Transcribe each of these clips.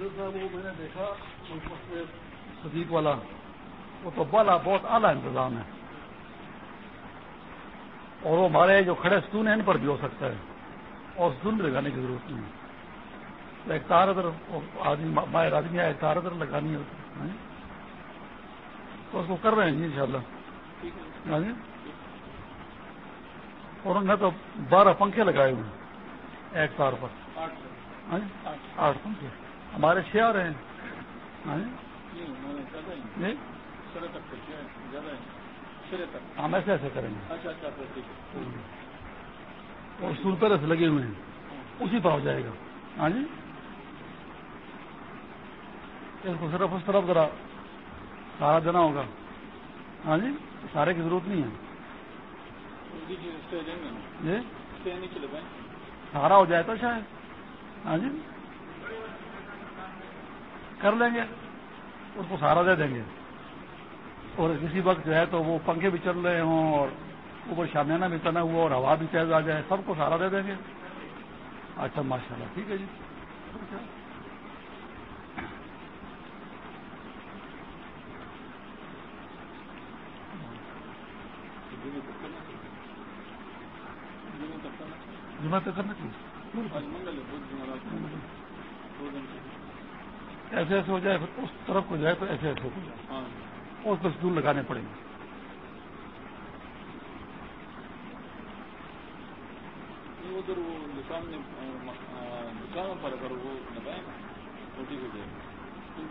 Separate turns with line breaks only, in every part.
صاحب وہ میں نے دیکھا صدیق والا، وہ تو بالا بہت اعلیٰ انتظام ہے۔ اور وہ ہمارے جو کھڑے ستون ہیں، ان پر بھی ہو سکتا ہے۔ اور ستون لگانے کی ضرورت نہیں ہے۔ ایک تار ادھر آدمی، ماہر آدمی ہے ایک تار ادھر لگانی ہوتی ہاں جی؟ تو اس کو کر رہے ہیں جی ان شاء اللہ ہاں جی؟ اور انہوں نے تو بارہ پنکھے لگائے ہوئے ہیں، ایک تار پر۔ ہاں جی؟ آٹھ پنکھے۔ ہمارے چھ آ رہے ہیں۔ جی؟ ہم ایسے ایسے کریں گے۔ اچھا اچھا اور سور پہ سے لگے ہوئے ہیں۔ اسی پر ہو جائے گا۔ ہاں جی؟ اس کو صرف اس طرف ذرا سارا دینا ہوگا۔ ہاں جی؟ سارے کی ضرورت نہیں ہے۔ جی سارا ہو جائے تو شاید۔ ہاں جی؟ کر لیں گے، اس کو سہارا دے دیں گے۔ اور کسی وقت جو ہے تو وہ پنکھے بھی چل رہے ہوں اور اوپر شامیانہ بھی تنا ہوا اور ہوا بھی تیز آ جائے، سب کو سہارا دے دیں گے۔ اچھا ماشاء اللہ ٹھیک ہے جی۔ جمعہ تک کرنا چاہیے؟ ایسے ایسے ہو جائے اس طرف کو جائے تو ایسے ایسے ہو جائے۔ ہاں۔ اس پر دور لگانے پڑیں۔ گے ادھر وہ دکان دکانوں پر اگر وہ لگائے چھوٹی ہو جائے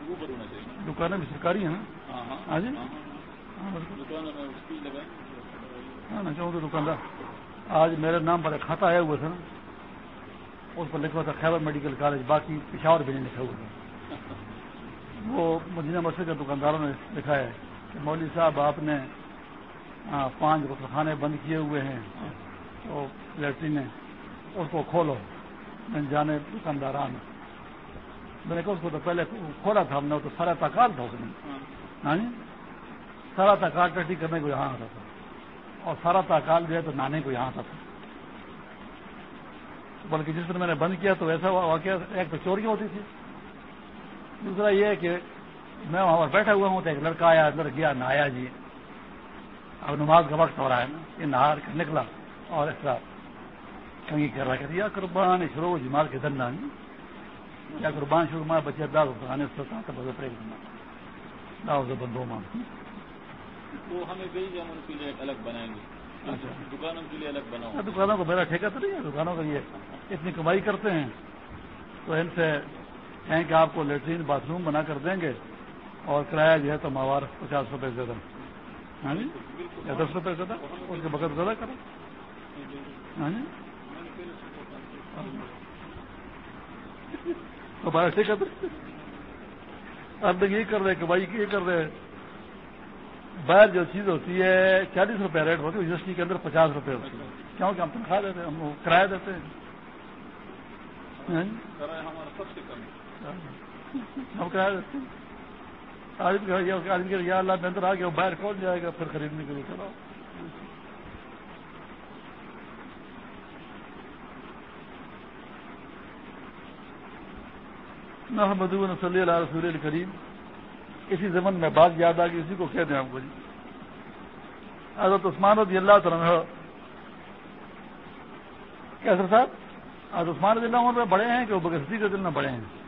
وہ پر ہونا چاہیے دکانیں بھی سرکاری ہیں ہاں ہاں, ہاں جی؟ ہاں، دکانوں میں اس کی لگائیں۔ ہاں نا چاہوں تو دکاندار آج میرے نام پر ایک کھاتا آیا ہوا تھا اس پر لکھا تھا خیبر میڈیکل کالج باقی پشاور بھی نہیں لکھا ہوا تھا۔ وہ مدینہ مسجد کے دکانداروں نے لکھا ہے کہ مولوی صاحب، آپ نے پانچ خانے بند کیے ہوئے ہیں تو لیٹرین اس کو کھولو میں جانے دکانداران۔ میں نے کہا اس کو تو پہلے کھولا تھا، ہم نے تو سارا تکال تھا اس میں۔ ہاں جی؟ سارا تکال ٹٹی کرنے کو یہاں آتا تھا۔ اور سارا تاکال جو ہے تو نانے کو یہاں آتا تھا۔ بلکہ جس دن میں نے بند کیا تو ایسا واقعہ، ایک تو چوریاں ہوتی تھی دوسرا یہ ہے کہ میں وہاں پر بیٹھا ہوا ہوں تو ایک لڑکا آیا اندر گیا نہایا جی۔ اب نماز کا وقت ہو رہا ہے۔ نا یہ نہار کر نکلا اور اس طرح کنگی کر رہا کہ قربان شروع جمال کے دن کیا قربان شروع ماں بچے داغ بنانے سے داغ سے بندو مان
وہ ہمیں ان کے لیے الگ بنائیں گے۔ اچھا۔ دکانوں کے لیے الگ بناؤ
دکانوں کو میرا ٹھیکہ تو نہیں ہے دکانوں کا یہ اتنی کمائی کرتے ہیں تو ان سے کہیں کہ آپ کو لیٹرین باتھ روم بنا کر دیں گے اور کرایہ جو ہے تو ماوار پچاس روپے زیادہ۔ ہاں جی؟ یا دس روپے زیادہ؟ اس کے بغیر زیادہ کرو ہاں جی؟ ہمارا ٹھیک اب یہ کر رہے کہ بھائی یہ کر رہے۔ باہر جو چیز ہوتی ہے، چالیس روپے ریٹ ہوتی ہے، یونیورسٹی کے اندر پچاس روپے ہوتی ہے کیونکہ ہم تنخواہ دیتے ہیں، ہم کرایہ دیتے ہیں۔ ہاں جی؟ ہم کرایہ دیتے ہیں، آدمی یا اللہ میں اندر آ گیا باہر کون جائے گا، پھر خریدنے کے لیے چلاؤ۔ محمد صلی اللہ رسول الکریم اسی زمن میں بات یاد آ گئی، اسی کو کہتے ہیں آپ کو جی۔ حضرت عثمان رضی اللہ تعالیٰ کیا سر صاحب، حضرت عثمان رضی اللہ عمر میں بڑے ہیں کہ وہ بگستی کے دل میں بڑے ہیں؟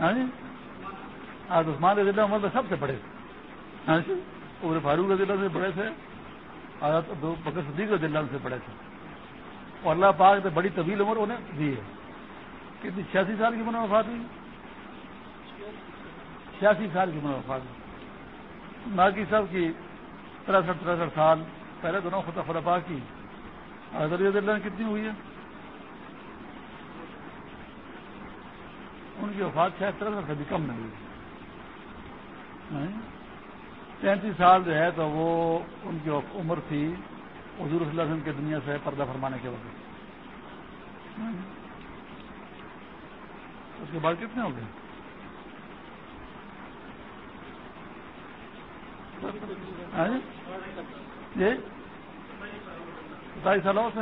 ہاں جی؟ آج عثمان رضی اللہ عمر میں مطلب سب سے بڑے ہاں جی؟ عمر فاروق رضی اللہ سے بڑے تھے۔ بکر صدیق رضی اللہ سے بڑے تھے۔ اور اللہ پاک سے بڑی طویل عمر انہیں دی ہے۔ کتنی؟ چھیاسی سال کی عمر میں وفات ہوئی۔ چھیاسی سال کی عمر وفات ہوئی۔ باقی سب کی تریسٹھ تریسٹھ سال پہلے دونوں خطا خلفا کی۔ حضرت رضی اللہ کتنی ہوئی ہے ان کی وفات شاید تریسٹھ سے بھی کم نہیں ہوئی۔ تینتیس سال جو ہے تو وہ ان کی عمر تھی۔ حضور صلی اللہ علیہ وسلم کے دنیا سے پردہ فرمانے کے وقت۔ اس کے بعد کتنے ہو گئے؟ جی ستائیس سالوں سے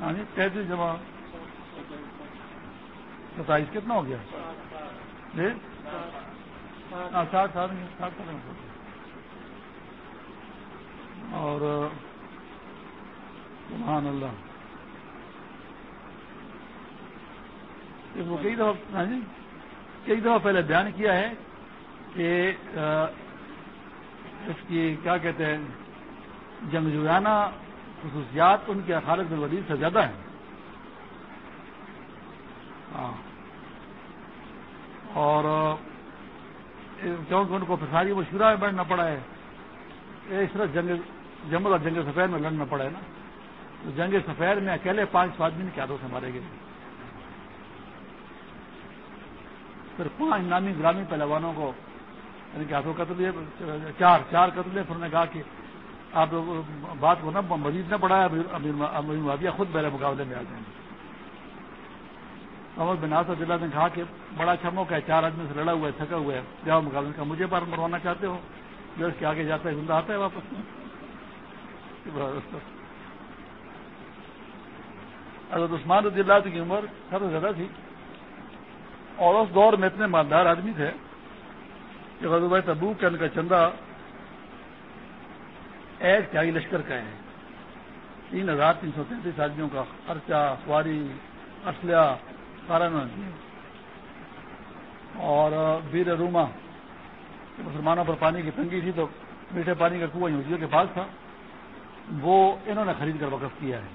ہاں جی تینتیس جمع۔ ستائیس کتنا ہو گیا؟ جی؟ ہاں ساٹھ سال ساٹھ اور، سبحان اللہ۔ اس کو کئی دفعہ ہاں جی؟ کئی دفعہ پہلے بیان کیا ہے کہ اس کی کیا کہتے ہیں جنگجویانہ خصوصیات ان کے خالد الودید سے زیادہ ہیں۔ ہاں۔ اور کیونکہ ان کو ساری مشورہ میں بیٹھنا پڑا ہے۔ اس طرح جنگ جمل اور جنگ سفید میں لڑنا پڑا ہے نا۔ تو جنگ سفید میں اکیلے پانچ سو آدمی کے ہاتھوں سے مارے گئے پھر پانچ نامی گرامی پہلوانوں کو یعنی کہ ہاتھوں قتل چار چار قتل پھر نے کہا کہ آپ بات کو نہ، مزید نہ پڑھا ہے خود میرے مقابلے میں آ جائیں۔ گے محمد بن آسد اللہ نے کہا کہ بڑا اچھا موقع ہے، چار آدمی سے لڑا ہوا ہے، تھکا ہوا ہے۔ جاؤ مقابلے کا مجھے بار مروانا چاہتے ہو؟ جو اس کے آگے جاتا ہے، زندہ آتا ہے واپس۔ حضرت عثمان رضی اللہ کی عمر سب سے زیادہ تھی۔ اور اس دور میں اتنے مالدار آدمی تھے کہ غزوہ تبو کے ان کا چندہ ایک چاہی لشکر کا ہے۔ تین ہزار تین سو تینتیس آدمیوں کا خرچہ، سواری، اسلحہ سارا انہوں اور ویر روما مسلمانوں پر پانی کی تنگی تھی تو میٹھے پانی کا کنواں یہودیوں کے پاس تھا، وہ انہوں نے خرید کر وقف کیا ہے۔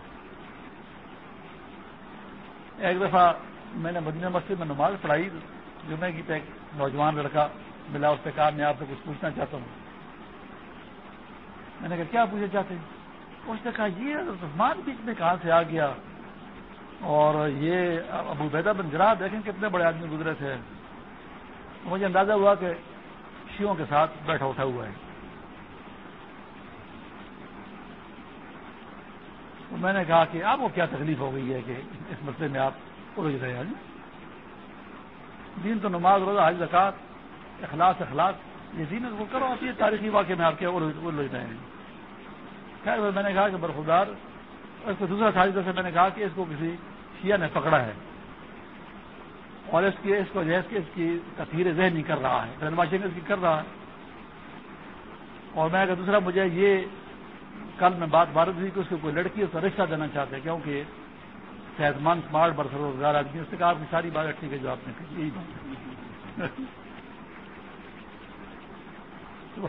ایک دفعہ میں نے مدینہ مسجد میں نماز پڑھائی جمعے کی ایک نوجوان لڑکا ملا، اس سے کہا، میں آپ سے کچھ پوچھنا چاہتا ہوں۔ میں نے کہا، کیا پوچھنا چاہتے ہیں؟ اس نے کہا، یہ رحمان بیچ میں کہاں سے آ گیا؟ اور یہ ابو بیدا بن جرا دیکھیں کتنے بڑے آدمی گزرے تھے۔ مجھے اندازہ ہوا کہ شیوں کے ساتھ بیٹھا اٹھا ہوا ہے۔ تو میں نے کہا کہ آپ کو کیا تکلیف ہو گئی ہے کہ اس مسئلے میں آپ الجھ رہے ہیں؟ دین تو نماز، روزہ، حج زکات اخلاص، اخلاق، یہ دین وہ کرو، آپ یہ تاریخی واقعے میں آپ کے الجھ رہے ہیں۔ خیر، میں نے کہا کہ برخودار اس کو دوسرا سازش سے میں نے کہا کہ اس کو کسی شیعہ نے پکڑا ہے۔ اور اس کی اس کو جو ہے، اس کی تفہیر ذہن نہیں کر رہا ہے رہنماشن اس کی کر رہا ہے۔ اور میں اگر دوسرا، مجھے یہ کل میں بات بھارت ہوئی کہ اس کو کوئی لڑکی اس کا رشتہ دینا چاہتے ہیں، کیونکہ صحت مند اسمارٹ برس روزگار آدمی اس سے کہا، آپ کی ساری بات ٹھیک ہے، جو آپ نے کہی۔ یہی بات۔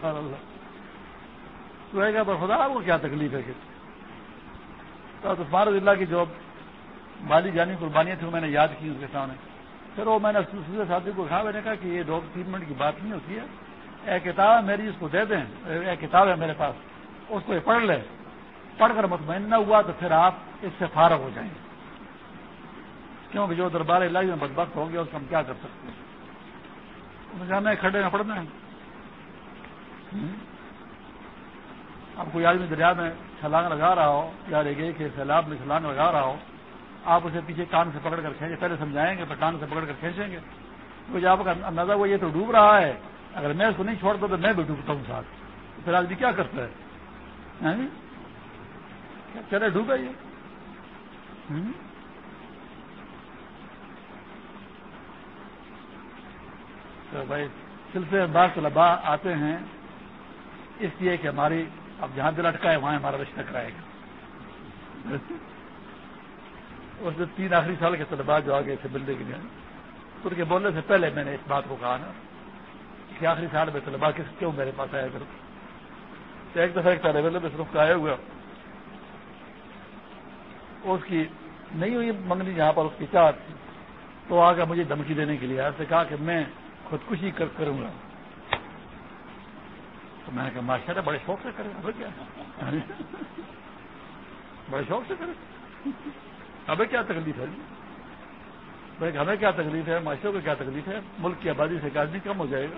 اللہ۔ تو خدا آپ کو کیا تکلیف ہے کہ تو عثمان اللہ کی جو مالی جانی قربانیاں تھیں وہ میں نے یاد کی اس کے سامنے۔ پھر وہ میں نے دوسرے ساتھی کو کہا، میں نے کہا کہ یہ ڈاک ٹریٹمنٹ کی بات نہیں ہوتی ہے۔ ایک کتاب میری اس کو دے دیں۔ ایک کتاب ہے میرے پاس۔ اس کو یہ پڑھ لے۔ پڑھ کر مطمئن نہ ہوا تو پھر آپ اس سے فارغ ہو جائیں۔ کیونکہ جو دربار علاج میں بدبخت ہو گیا اس کو ہم کیا کر سکتے ہیں؟ جانا کھڑے نہ پڑنا ہے۔ اب کوئی آدمی دریا میں چھلانگ لگا رہا ہو، یا ریگے کے سیلاب میں چھلانگ لگا رہا ہو، آپ اسے پیچھے کان سے پکڑ کر کھینچیں، پہلے سمجھائیں گے، پھر کان سے پکڑ کر کھینچیں گے۔ کیونکہ آپ کا اندازہ وہ یہ تو ڈوب رہا ہے، اگر میں اس کو نہیں چھوڑتا تو میں بھی ڈوبتا ہوں ساتھ۔ پھر آدمی کیا کرتا ہے؟ ہاں جی؟ چلے، ڈوبے یہ۔ تو بھائی، سلسلے بعض طلبا آتے ہیں۔ اس لیے کہ ہماری اب جہاں دل اٹکا ہے وہاں ہمارا رشتہ کرائے گا۔ اور جو تین آخری سال کے طلبا جو آگے تھے ملنے کے لیے ان کے بولنے سے پہلے میں نے اس بات کو کہا نا کہ آخری سال میں طلبا کس کیوں میرے پاس آیا کرو۔ ایک دفعہ ایک طالب علم صرف آیا ہوا۔ اس کی نہیں ہوئی منگنی جہاں پر، اس کی چاہت تھی تو آگے مجھے دھمکی دینے کے لیے۔ ایسے کہا کہ میں خودکشی کروں گا۔ تو میں نے کہا، ماشاء اللہ، بڑے شوق سے کرے ابھی کیا یعنی بڑے شوق سے کرے ابھی کیا تکلیف ہے؟ بھائی، ہمیں کیا تکلیف ہے؟ معاشرے کو کیا تکلیف ہے؟ ملک کی آبادی سے آدمی کم ہو جائے گا۔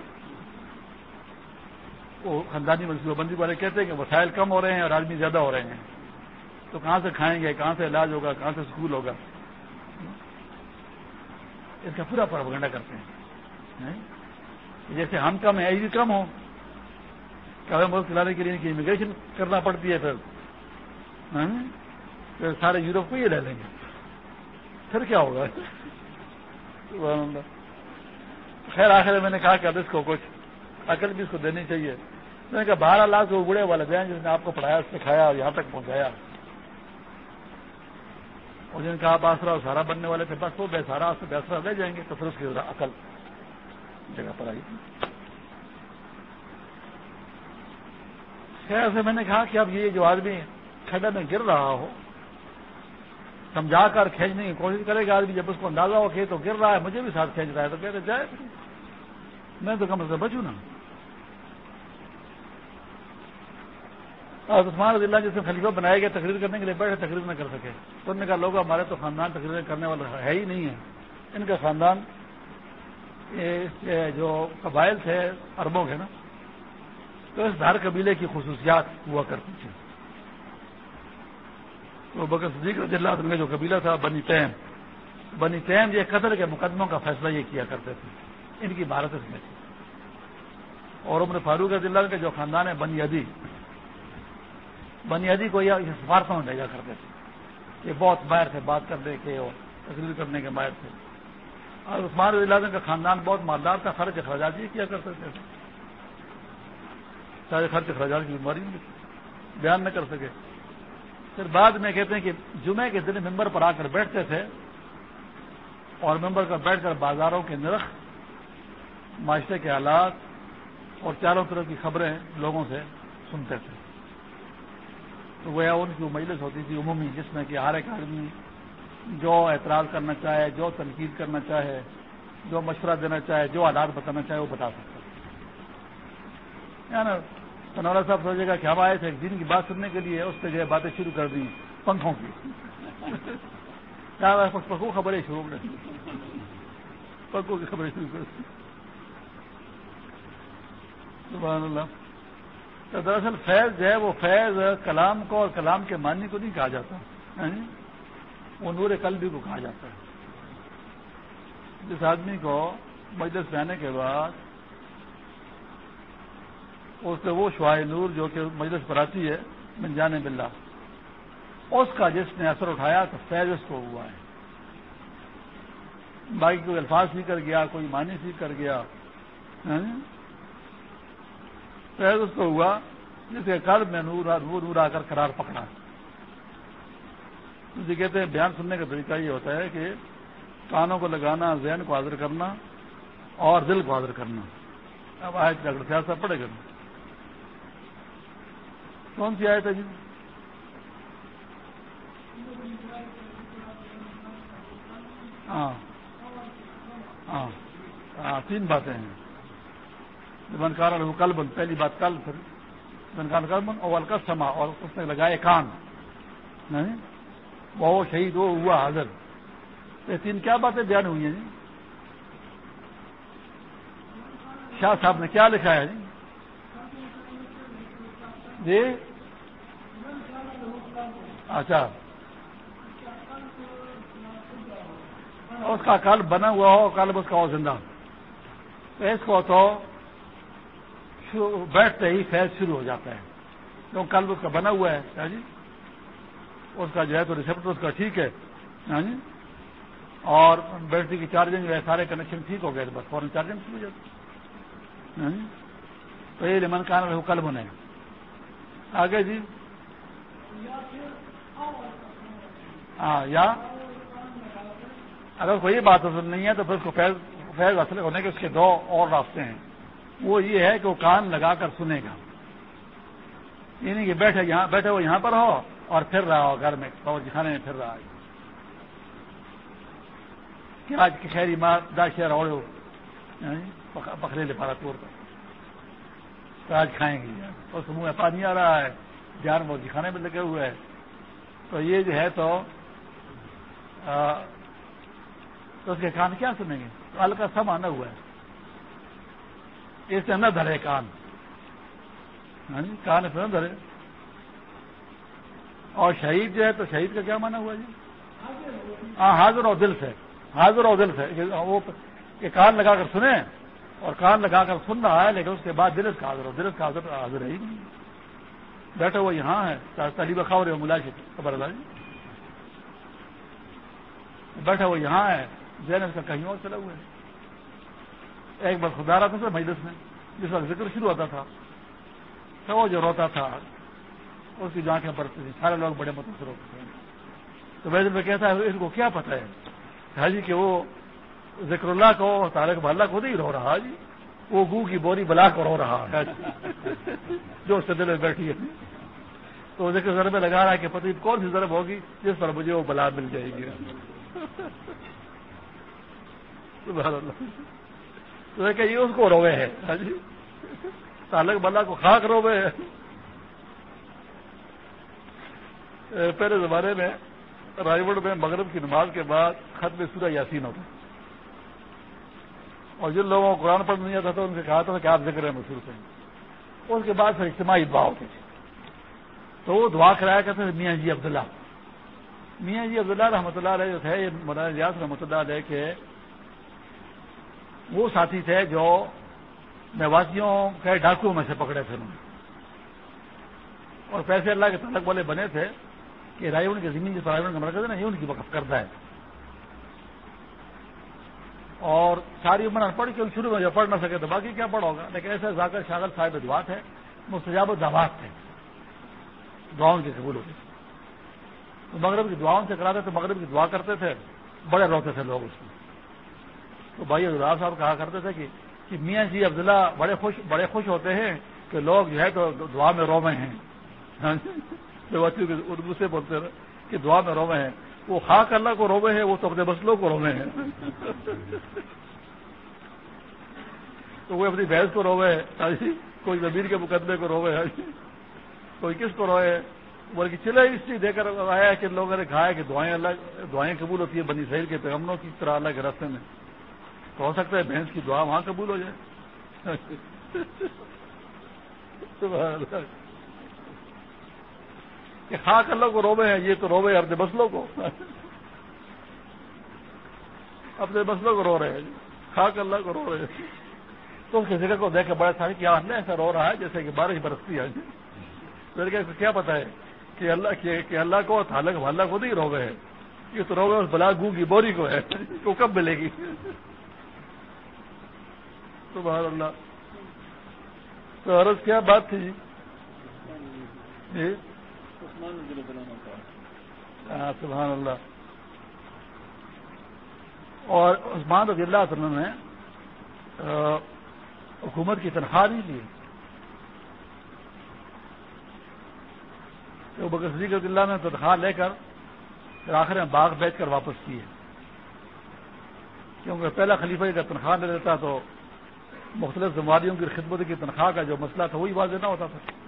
وہ خاندانی منصوبہ بندی والے کہتے ہیں کہ وسائل کم ہو رہے ہیں اور آدمی زیادہ ہو رہے ہیں۔ تو کہاں سے کھائیں گے؟ کہاں سے علاج ہوگا؟ کہاں سے اسکول ہوگا؟ اس کا پورا پروگنڈا کرتے ہیں۔ جیسے ہم کم ہیں بھی کم ہو کہ ملک چلانے کے لیے امیگریشن کرنا پڑتی ہے ہاں؟ پھر سارے یوروپ کو یہ لے لیں گے۔ پھر کیا ہوگا؟ خیر، آخر میں نے کہا کہ اب اس کو کچھ عقل بھی اس کو دینی چاہیے۔ میں نے کہا بارہ لاکھ وہ بڑے والے دیں جس نے آپ کو پڑھایا سکھایا اور یہاں تک پہنچایا۔ اور جن کا آپ آسرا سارا بننے والے تھے، بس وہ بے سارا سے بےسرا لے جائیں گے تو پھر اس کی عقل جگہ پر آئی خیر سے میں نے کہا کہ اب یہ جو آدمی کھڈے میں گر رہا ہو، سمجھا کر کھینچنے کی کوشش کرے گا، آدمی جب اس کو اندازہ ہو کہ تو گر رہا ہے، مجھے بھی ساتھ کھینچ رہا ہے، تو کہتے جائے میں تو کم سے بچوں نا۔ اور عثمان رضی اللہ جس میں خلیفہ بنایا گیا تقریر کرنے کے لیے بیٹھے، تقریر نہ کر سکے۔ تو انہوں نے کہا لوگ ہمارے تو خاندان تقریر کرنے والا ہے ہی نہیں ہے ان کا خاندان جو قبائل تھے اربوں کے نا تو اس ہر قبیلے کی خصوصیات ہوا کرتی تھی تو بکر صدیق رضی اللہ عنہ کا جو قبیلہ تھا، بنی تیم۔ بنی تیم یہ قدر کے مقدموں کا فیصلہ یہ کیا کرتے تھے۔ ان کی بھارت اس میں تھی۔ اور عمر فاروق رضی اللہ کا جو خاندان ہے بنی ادی بنی ادی کو یہ سفارتوں میں بھیجا کرتے تھے۔ یہ بہت ماہر تھے، بات کرنے کے اور تقریر کرنے کے ماہر تھے۔ اور عثمان رضی اللہ کا خاندان بہت مالدار تھا خرچ اخراجات یہ جی کیا کرتے تھے۔ سارے خرچ اخراجات کی بیماری بیان نہ کر سکے۔ پھر بعد میں کہتے ہیں کہ جمعے کے دن ممبر پر آ کر بیٹھتے تھے اور ممبر پر بیٹھ کر بازاروں کے نرخ، معاشرے کے حالات اور چاروں طرف کی خبریں لوگوں سے سنتے تھے۔ تو وہ ان کی مجلس ہوتی تھی عمومی، جس میں کہ ہر ایک آدمی جو اعتراض کرنا چاہے، جو تنقید کرنا چاہے، جو مشورہ دینا چاہے، جو حالات بتانا چاہے، وہ بتا سکتا۔ یعنی نا صاحب سوچے گا کہ ہم آئے تھے دن کی بات سننے کے لیے، اس سے جو ہے باتیں شروع کر دی پنکھوں کی۔ پکو خبریں شروع کر پنکھوں کی خبریں شروع کر سبحان اللہ۔ تو دراصل فیض جو ہے وہ فیض کلام کو اور کلام کے معنی کو نہیں کہا جاتا۔ ہاں جی؟ وہ نور قلبی کو کہا جاتا ہے۔ جس آدمی کو مجلس میں آنے کے بعد اس سے وہ شعائے نور جو کہ مجلس پر آتی ہے، من جانے بلّہ اس کا جس نے اثر اٹھایا تو فیض اس کو ہوا ہے۔ باقی کوئی الفاظ سیکھ کر گیا، کوئی معنی سیکھ کر گیا فیض اس کو ہوا جس کے قلب میں نور نور نور آ کر قرار پکڑا۔ جی کہتے ہیں، بیان سننے کا طریقہ یہ ہوتا ہے کہ کانوں کو لگانا، ذہن کو حاضر کرنا اور دل کو حاضر کرنا۔ اب آئے ڈاکٹر سیاست صاحب پڑے گا۔ کون سی آئے تھا جی؟ ہاں ہاں ہاں تین باتیں ہیں۔ بنکار کل بند پہلی بات کل پھر بنکار کل بند اور کا سما، اور اس نے لگائے کان۔ وہ شہید وہ ہوا حاضر۔ یہ تین کیا باتیں بیان ہوئی ہیں جی؟ شاہ صاحب نے کیا لکھا ہے جی؟ جی؟ اچھا۔ اس کا کل بنا ہوا ہو، کل اس کا ہو زندہ۔ اس کو تو بیٹھتے ہی فیض شروع ہو جاتا ہے۔ کیوں کل اس کا بنا ہوا ہے ہاں جی؟ اس کا جو ہے تو ریسپٹر اس کا ٹھیک ہے ہاں جی؟ اور بیٹری کی چارجنگ ہے، سارے کنیکشن ٹھیک ہو گئے، بس فوراً چارجنگ شروع ہو جاتی ہاں جی؟ تو یہ لمن کان رہے کل بنے۔ آگے جی۔ ہاں یا۔ اگر کوئی بات اصل نہیں ہے تو پھر اس کو فیض فیض اصل ہونے کے اس کے دو اور راستے ہیں۔ وہ یہ ہے کہ وہ کان لگا کر سنے گا۔ یعنی کہ بیٹھے یہاں، بیٹھے وہ یہاں پر ہو اور پھر رہا ہو گھر میں کھانے جی میں پھر رہا ہے۔ کہ آج کی خیری ماں داشیا روڑے ہو۔ یعنی پکڑے لے پارا توڑ کر تو آج کھائیں گے۔ اس منہ میں پانی آ رہا ہے۔ جان بہت کھانے میں لگے ہوئے ہیں۔ تو یہ جو ہے تو اس کے کان کیا سنیں گے؟ ہلکا سم آنا ہوا ہے۔ اس سے نہ دھرے کان۔ ہاں جی کان پھر نہ دھرے۔ اور شہید جو ہے تو شہید کا کیا مانا ہوا جی؟ ہاں حاضر اور دل سے۔ حاضر اور دل سے۔ وہ کان لگا کر سنیں۔ اور کان لگا کر سن رہا ہے، لیکن اس کے بعد دل کا حاضر ہو دل کا حاضر حاضر ہے ہی نہیں۔ بیٹھا وہ یہاں ہے طالب خبر ملا کی خبر اللہ جی۔ بیٹھا وہ یہاں ہے، ذہن اس کا کہیں اور چلا ہوا ہے۔ ایک بار خدا رہا تھا، سر مجلس میں، جس وقت ذکر شروع ہوتا تھا۔ تو وہ جو روتا تھا، اس کی جو آنکھیں تھی سارے لوگ بڑے متاثر ہوتے تھے۔ تو ویسے میں کہتا ہے، اس کو کیا پتا ہے؟ ہاں جی کہ وہ ذکر اللہ کو تارک بھالا کو نہیں، رو رہا جی۔ وہ گو کی بوری بلا کر رو رہا۔ ہے جو اس دل میں بیٹھی ہے۔ تو ذکر ذرا میں لگا رہا ہے کہ پتہ کون سی ضرب ہوگی جس پر مجھے وہ بلا مل جائے گی۔ تو کہ یہ اس کو روے ہے ہاں جی۔ تالک بلا کو خاک روے ہے پہلے زمانے میں رائے میں مغرب کی نماز کے بعد ختم سورہ یاسین ہوتا اور جن لوگوں کو قرآن پڑھ نہیں آتا تھا، ان سے کہا تھا کہ آپ ذکر محسوس کریں اس کے بعد پھر اجتماعی دعا ہوتی تھی۔ تو وہ دعا کرایا کرتے تھے میاں جی عبداللہ۔ میاں جی عبداللہ رحمۃ اللہ علیہ جو تھے، یہ مولانا ریاض رحمۃ اللہ علیہ کے وہ ساتھی تھے جو نوازیوں کے ڈاکو میں سے پکڑے تھے انہوں نے۔ اور پیسے اللہ کے تعلق والے بنے تھے کہ رائے کی زمین جس رائے کا مرکز ہے نا یہ ان کی وقف کرتا ہے۔ اور ساری عمر پڑھ کے شروع میں جو پڑھ نہ سکے تو باقی کیا پڑھو گا لیکن ایسے ذاکر شاغل صاحب دعات ہے مستجاب الدعوات تھے۔ دعاؤں کے قبول ہوتے تو مغرب کی دعاؤں سے کراتے تو مغرب کی دعا کرتے تھے، بڑے روتے تھے لوگ اس میں۔ تو بھائی عبداللہ صاحب کہا کرتے تھے کہ کہ میاں جی عبداللہ بڑے خوش بڑے خوش ہوتے ہیں کہ لوگ جو ہے تو دعا میں رو میں ہیں۔ ہاں جی؟ اردو سے بولتے رہے کہ دعا میں روے ہیں۔ وہ خاک اللہ کو روے ہیں، وہ تو اپنے مسلوں کو روے ہیں۔ تو وہ اپنی بحث کو روے ہیں۔ ہاں جی، کوئی زمین کے مقدمے کو روے ہیں۔ ہاں جی، کوئی کس کو روئے بلکہ چلے اس چیز دے کر آیا کہ لوگوں نے کہا ہے کہ دعائیں اللہ، دعائیں قبول ہوتی ہیں بنی سہیل کے پیغمبروں کی طرح اللہ کے راستے میں۔ تو ہو سکتا ہے بھینس کی دعا وہاں قبول ہو جائے۔ کہ ہاں خاک اللہ کو روبے ہیں، یہ تو روبے اپنے بسلوں کو۔ اپنے بسلوں کو رو رہے ہیں۔ ہاں خاک اللہ کو رو رہے ہیں۔ تو اس کے ذکر کو دیکھ کے بڑے سارے کیا ایسا رو رہا ہے جیسے کہ بارش برستی ہے۔ لڑکے کو کیا پتا ہے کہ اللہ کہ اللہ کو تھالک اللہ کو نہیں روگے ہے یہ تو روگے اس بلا گو کی بوری کو ہے وہ کب ملے گی؟ سبحان اللہ۔ تو عرض کیا بات تھی؟ جی۔ ہاں سبحان اللہ۔ اور عثمان رضی اللہ عنہ نے حکومت کی تنخواہ نہیں لی تو بکر صدیق رضی اللہ نے تنخواہ لے کر پھر آخر میں باغ بیچ کر واپس کیے۔ کیونکہ پہلا خلیفہ کا تنخواہ لے لیتا تو مختلف ذمہ کی خدمت کی تنخواہ کا جو مسئلہ تھا، وہی واضح نہ ہوتا تھا۔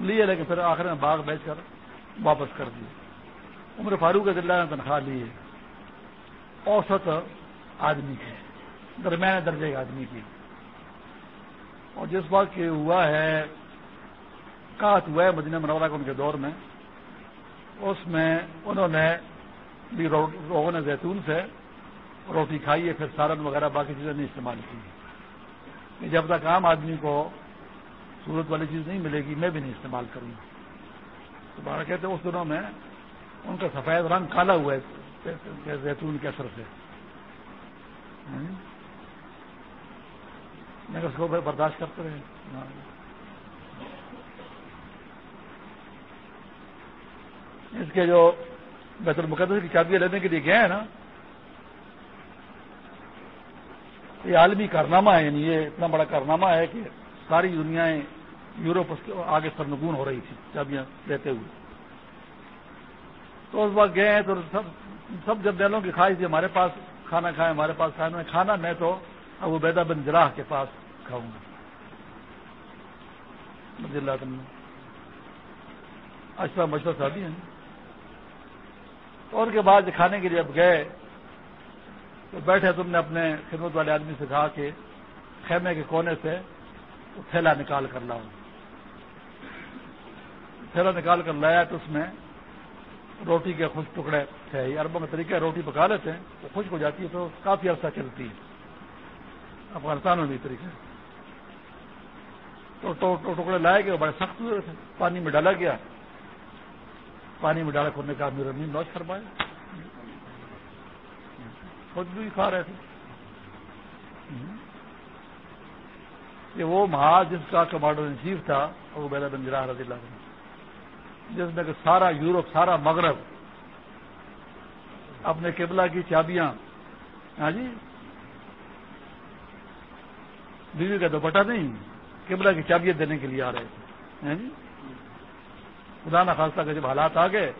لیے، لیکن پھر آخر میں باغ بیچ کر واپس کر دیے۔ عمر فاروق اللہ نے تنخواہ لی ہے۔ اوسط آدمی کی، درمیان درجے کے آدمی کی۔ اور جس بات کی ہوا ہے کہت ہوا ہے مدینہ منورہ کے ان کے دور میں، اس میں انہوں نے بھی لوگوں نے زیتون سے روٹی کھائی ہے، پھر سارن وغیرہ باقی چیزیں نہیں استعمال کی۔ جب تک عام آدمی کو صورت والی چیز نہیں ملے گی، میں بھی نہیں استعمال کروں گا۔ تو بارہ کہتے ہیں، اس دنوں میں ان کا سفید رنگ کالا ہوا ہے، زیتون کے اثر سے۔ ہاں جی؟ میں اس کو برداشت کرتے رہے۔ ہاں جی۔ اس کے جو بیت المقدس کی چابیاں لینے کے لیے گئے ہیں نا، یہ عالمی کارنامہ ہے یعنی یہ اتنا بڑا کارنامہ ہے کہ ساری دنیا یوروپ اس کے آگے سرنگون ہو رہی تھی چابیاں لیتے ہوئے۔ تو اس وقت گئے ہیں تو سب سب جب دلوں کی خواہش تھی، ہمارے پاس کھانا کھائے ہمارے پاس کھانا کھانا میں تو ابو بیدا بن جراح کے پاس کھاؤں گا۔ اللہ اشرا مشورہ شادی ہیں۔ اور کے بعد کھانے کے لیے اب گئے تو بیٹھے تم نے اپنے خدمت والے آدمی سے کہا کہ خیمے کے کونے سے تھیلا نکال کر لاؤ تھیلا نکال کر لایا تو اس میں روٹی کے خوش ٹکڑے تھے۔ اربوں کا طریقہ روٹی پکا لیتے ہیں تو خشک ہو جاتی ہے تو کافی عرصہ چلتی ہے۔ افغانستان میں بھی طریقہ تو ٹکڑے لائے گئے، بڑے سخت ہوئے۔ تھے پانی میں ڈالا گیا۔ پانی میں ڈالا کرنے کا میرا نیند نوش فرمایا۔ خود بھی کھا رہے تھے۔ کہ وہ محاذ جس کا کمانڈر ان چیف تھا وہ بیلا بنجرا رضی اللہ عنہ، جس میں کہ سارا یورپ، سارا مغرب اپنے قبلہ کی چابیاں ہاں جی بیوی کا دوپٹا نہیں، قبلہ کی چابیاں دینے کے لیے آ رہے تھے ہاں جی خدا نخواستہ کا جب حالات آ گئے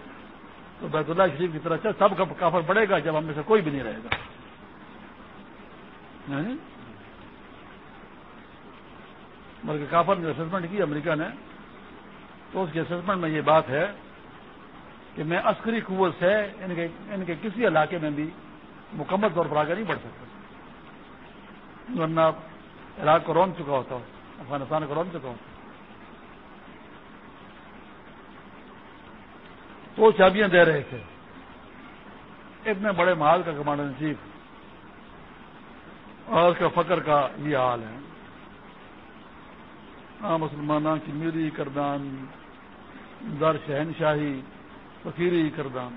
تو بیت اللہ شریف کی طرح چل سب کا کافر پڑے گا، جب ہم میں سے کوئی بھی نہیں رہے گا ہاں جی؟ بلکہ کافر نے اسسمنٹ کی امریکہ نے، تو اس کے اسسمنٹ میں یہ بات ہے کہ میں عسکری قوت سے ان کے ان کے کسی علاقے میں بھی مکمل طور پر آگے نہیں بڑھ سکتا۔ ورنہ عراق کو رون چکا ہوتا، افغانستان کو رون چکا ہوتا۔ تو چابیاں دے رہے تھے۔ اتنے بڑے محال کا کمانڈر ان چیف، اور اس کا فقر کا یہ حال ہے۔ ہاں مسلمانوں کی میری کردان در شہنشاہی، فقیری کردان۔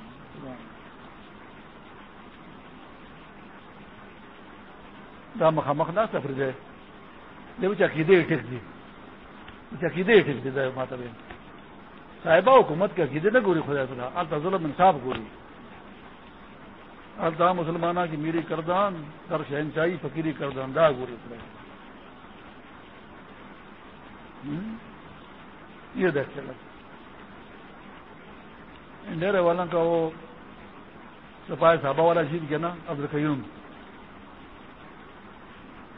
مخا مخ نہ سفر جائے یہ عقیدے ٹھیک دی۔ عقیدے ٹھیک دی ماتا بہن۔ صاحبہ حکومت کے عقیدے نہ گوری خدا تھا التا ظلم انصاف گوری۔ التا مسلمانہ کی میری کردان در شہنشاہی، فقیری کردان، دا گوری خدا یہ دیکھ چلا ڈیرے والوں کا وہ سپاہی صحابہ والا جیت گیا نا، عبد القیوم۔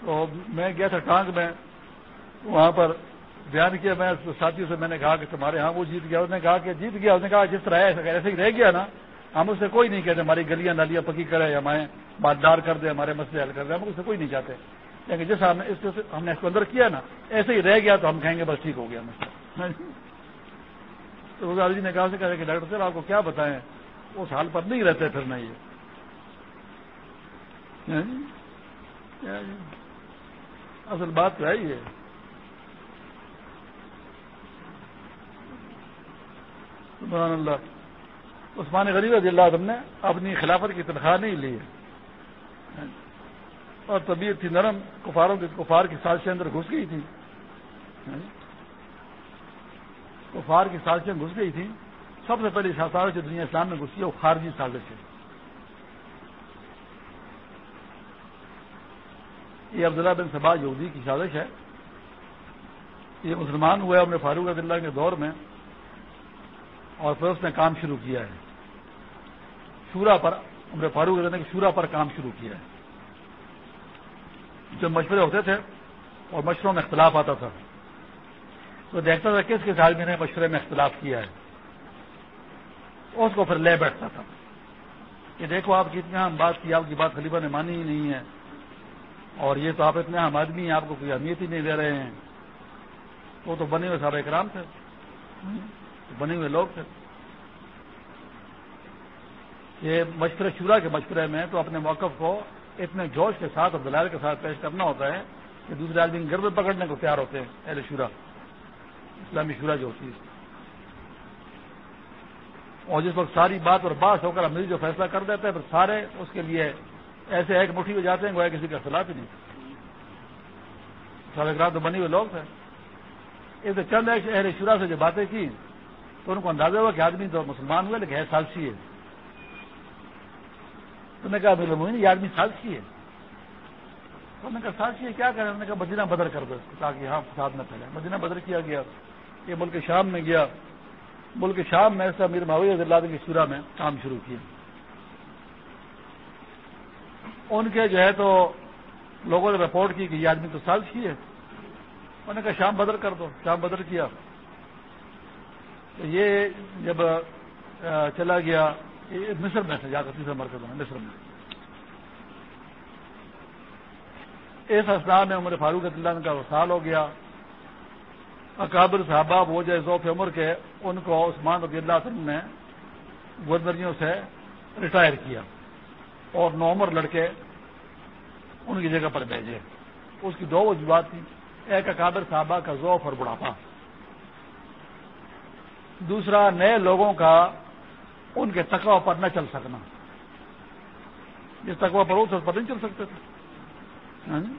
تو میں گیا تھا ٹانک میں، وہاں پر بیان کیا، میں ساتھیوں سے میں نے کہا کہ تمہارے ہاں وہ جیت گیا، اس نے کہا کہ جیت گیا، اس نے کہا جس طرح ایسے ہی رہ گیا نا، ہم اس سے کوئی نہیں کہتے، ہماری گلیاں نالیاں پکی کرے ہمیں باتدار کر دے ہمارے مسئلے حل کر دے ہم اس سے کوئی نہیں چاہتے۔ لیکن جس ہم اس ہم نے اس کو اندر کیا نا، ایسے ہی رہ گیا تو ہم کہیں گے بس ٹھیک ہو گیا مسئلہ تو وزار جی نے کہا سے کہا کہ ڈاکٹر صاحب، آپ کو کیا بتائیں؟ اس حال پر نہیں رہتے پھر نہیں اصل بات تو ہے ہی ہے سبحان اللہ۔ عثمان غریب رضی اللہ عنہ نے اپنی خلافت کی تنخواہ نہیں لی۔ ہے اور طبیعت تھی نرم، کفاروں کی کفار کی سازشیں اندر گھس گئی تھی کفار کی سازشیں گھس گئی تھی سب سے پہلی سازش جو دنیا اسلام میں گھسی ہے، وہ خارجی سازش ہے۔ یہ عبداللہ بن سبا یہودی کی سازش ہے۔ یہ مسلمان ہوا ہے اپنے فاروق عبد اللہ کے دور میں اور پھر اس نے کام شروع کیا ہے۔ شورا پر عمر فاروق نے شورا پر کام شروع کیا ہے۔ جو مشورے ہوتے تھے اور مشوروں میں اختلاف آتا تھا، تو دیکھتا تھا کس کس آدمی نے مشورے میں اختلاف کیا ہے۔ اس کو پھر لے بیٹھتا تھا۔ کہ دیکھو آپ کی اتنے ہم بات کی، آپ کی بات خلیفہ نے مانی ہی نہیں ہے۔ اور یہ تو آپ اتنے ہم آدمی ہیں، آپ کو کوئی اہمیت ہی نہیں دے رہے ہیں۔ وہ تو بنے ہوئے سارے اکرام تھے۔ بنے ہوئے لوگ تھے۔ یہ مشورے شورا کے مشورے میں تو اپنے موقف کو اتنے جوش کے ساتھ اور دلال کے ساتھ پیش کرنا ہوتا ہے کہ دوسرے آدمی گرد پکڑنے کو تیار ہوتے ہیں، اہل شورا۔ اسلامی شورا جو ہوتی ہے۔ اور جس وقت ساری بات اور بات ہو کر امیر جو فیصلہ کر دیتے ہیں پھر سارے اس کے لیے ایسے ایک مٹھی ہو جاتے ہیں، گویا کسی کا خلاف ہی نہیں۔ سارے گرام تو بنی ہوئے لوگ تھے۔ اس چند اہل شورا سے جو باتیں کی، تو ان کو اندازہ ہوا کہ آدمی تو مسلمان ہوئے، لیکن ہے سالسی ہے۔ تو نے کہا میرے یہ آدمی سالسی ہے؟ تو نے کہا سالسی ہے، کیا کریں؟ انہوں نے کہا مدینہ بدر کر دو تاکہ یہاں فساد نہ پھیلے۔ مدینہ بدر کیا گیا؟ یہ ملک شام میں گیا۔ ملک شام میں ایسا میر معاویہ اللہ کی سورہ میں کام شروع کیا۔ ان کے جو ہے تو لوگوں نے رپورٹ کی کہ یہ آدمی تو سالسی ہے۔ انہوں نے کہا شام بدر کر دو، شام بدر کیا۔ تو یہ جب چلا گیا مصر میں سے جا کر تیسرا مرکز میں، مصر میں۔ اس اسناد میں عمر فاروق اللہ کا وسال ہو گیا۔ اکابر صحابہ وہ جو ذوف عمر کے، ان کو عثمان رضی اللہ عنہ نے گورنریوں سے ریٹائر کیا اور نومر لڑکے ان کی جگہ پر بھیجے۔ اس کی دو وجوہات تھیں، ایک اکابر صحابہ کا ذوف اور بڑھاپا۔ دوسرا، نئے لوگوں کا ان کے تقوی پر نہ چل سکنا۔ جس تک وہ پڑوس پر نہیں چل سکتے تھے۔ ہاں جی؟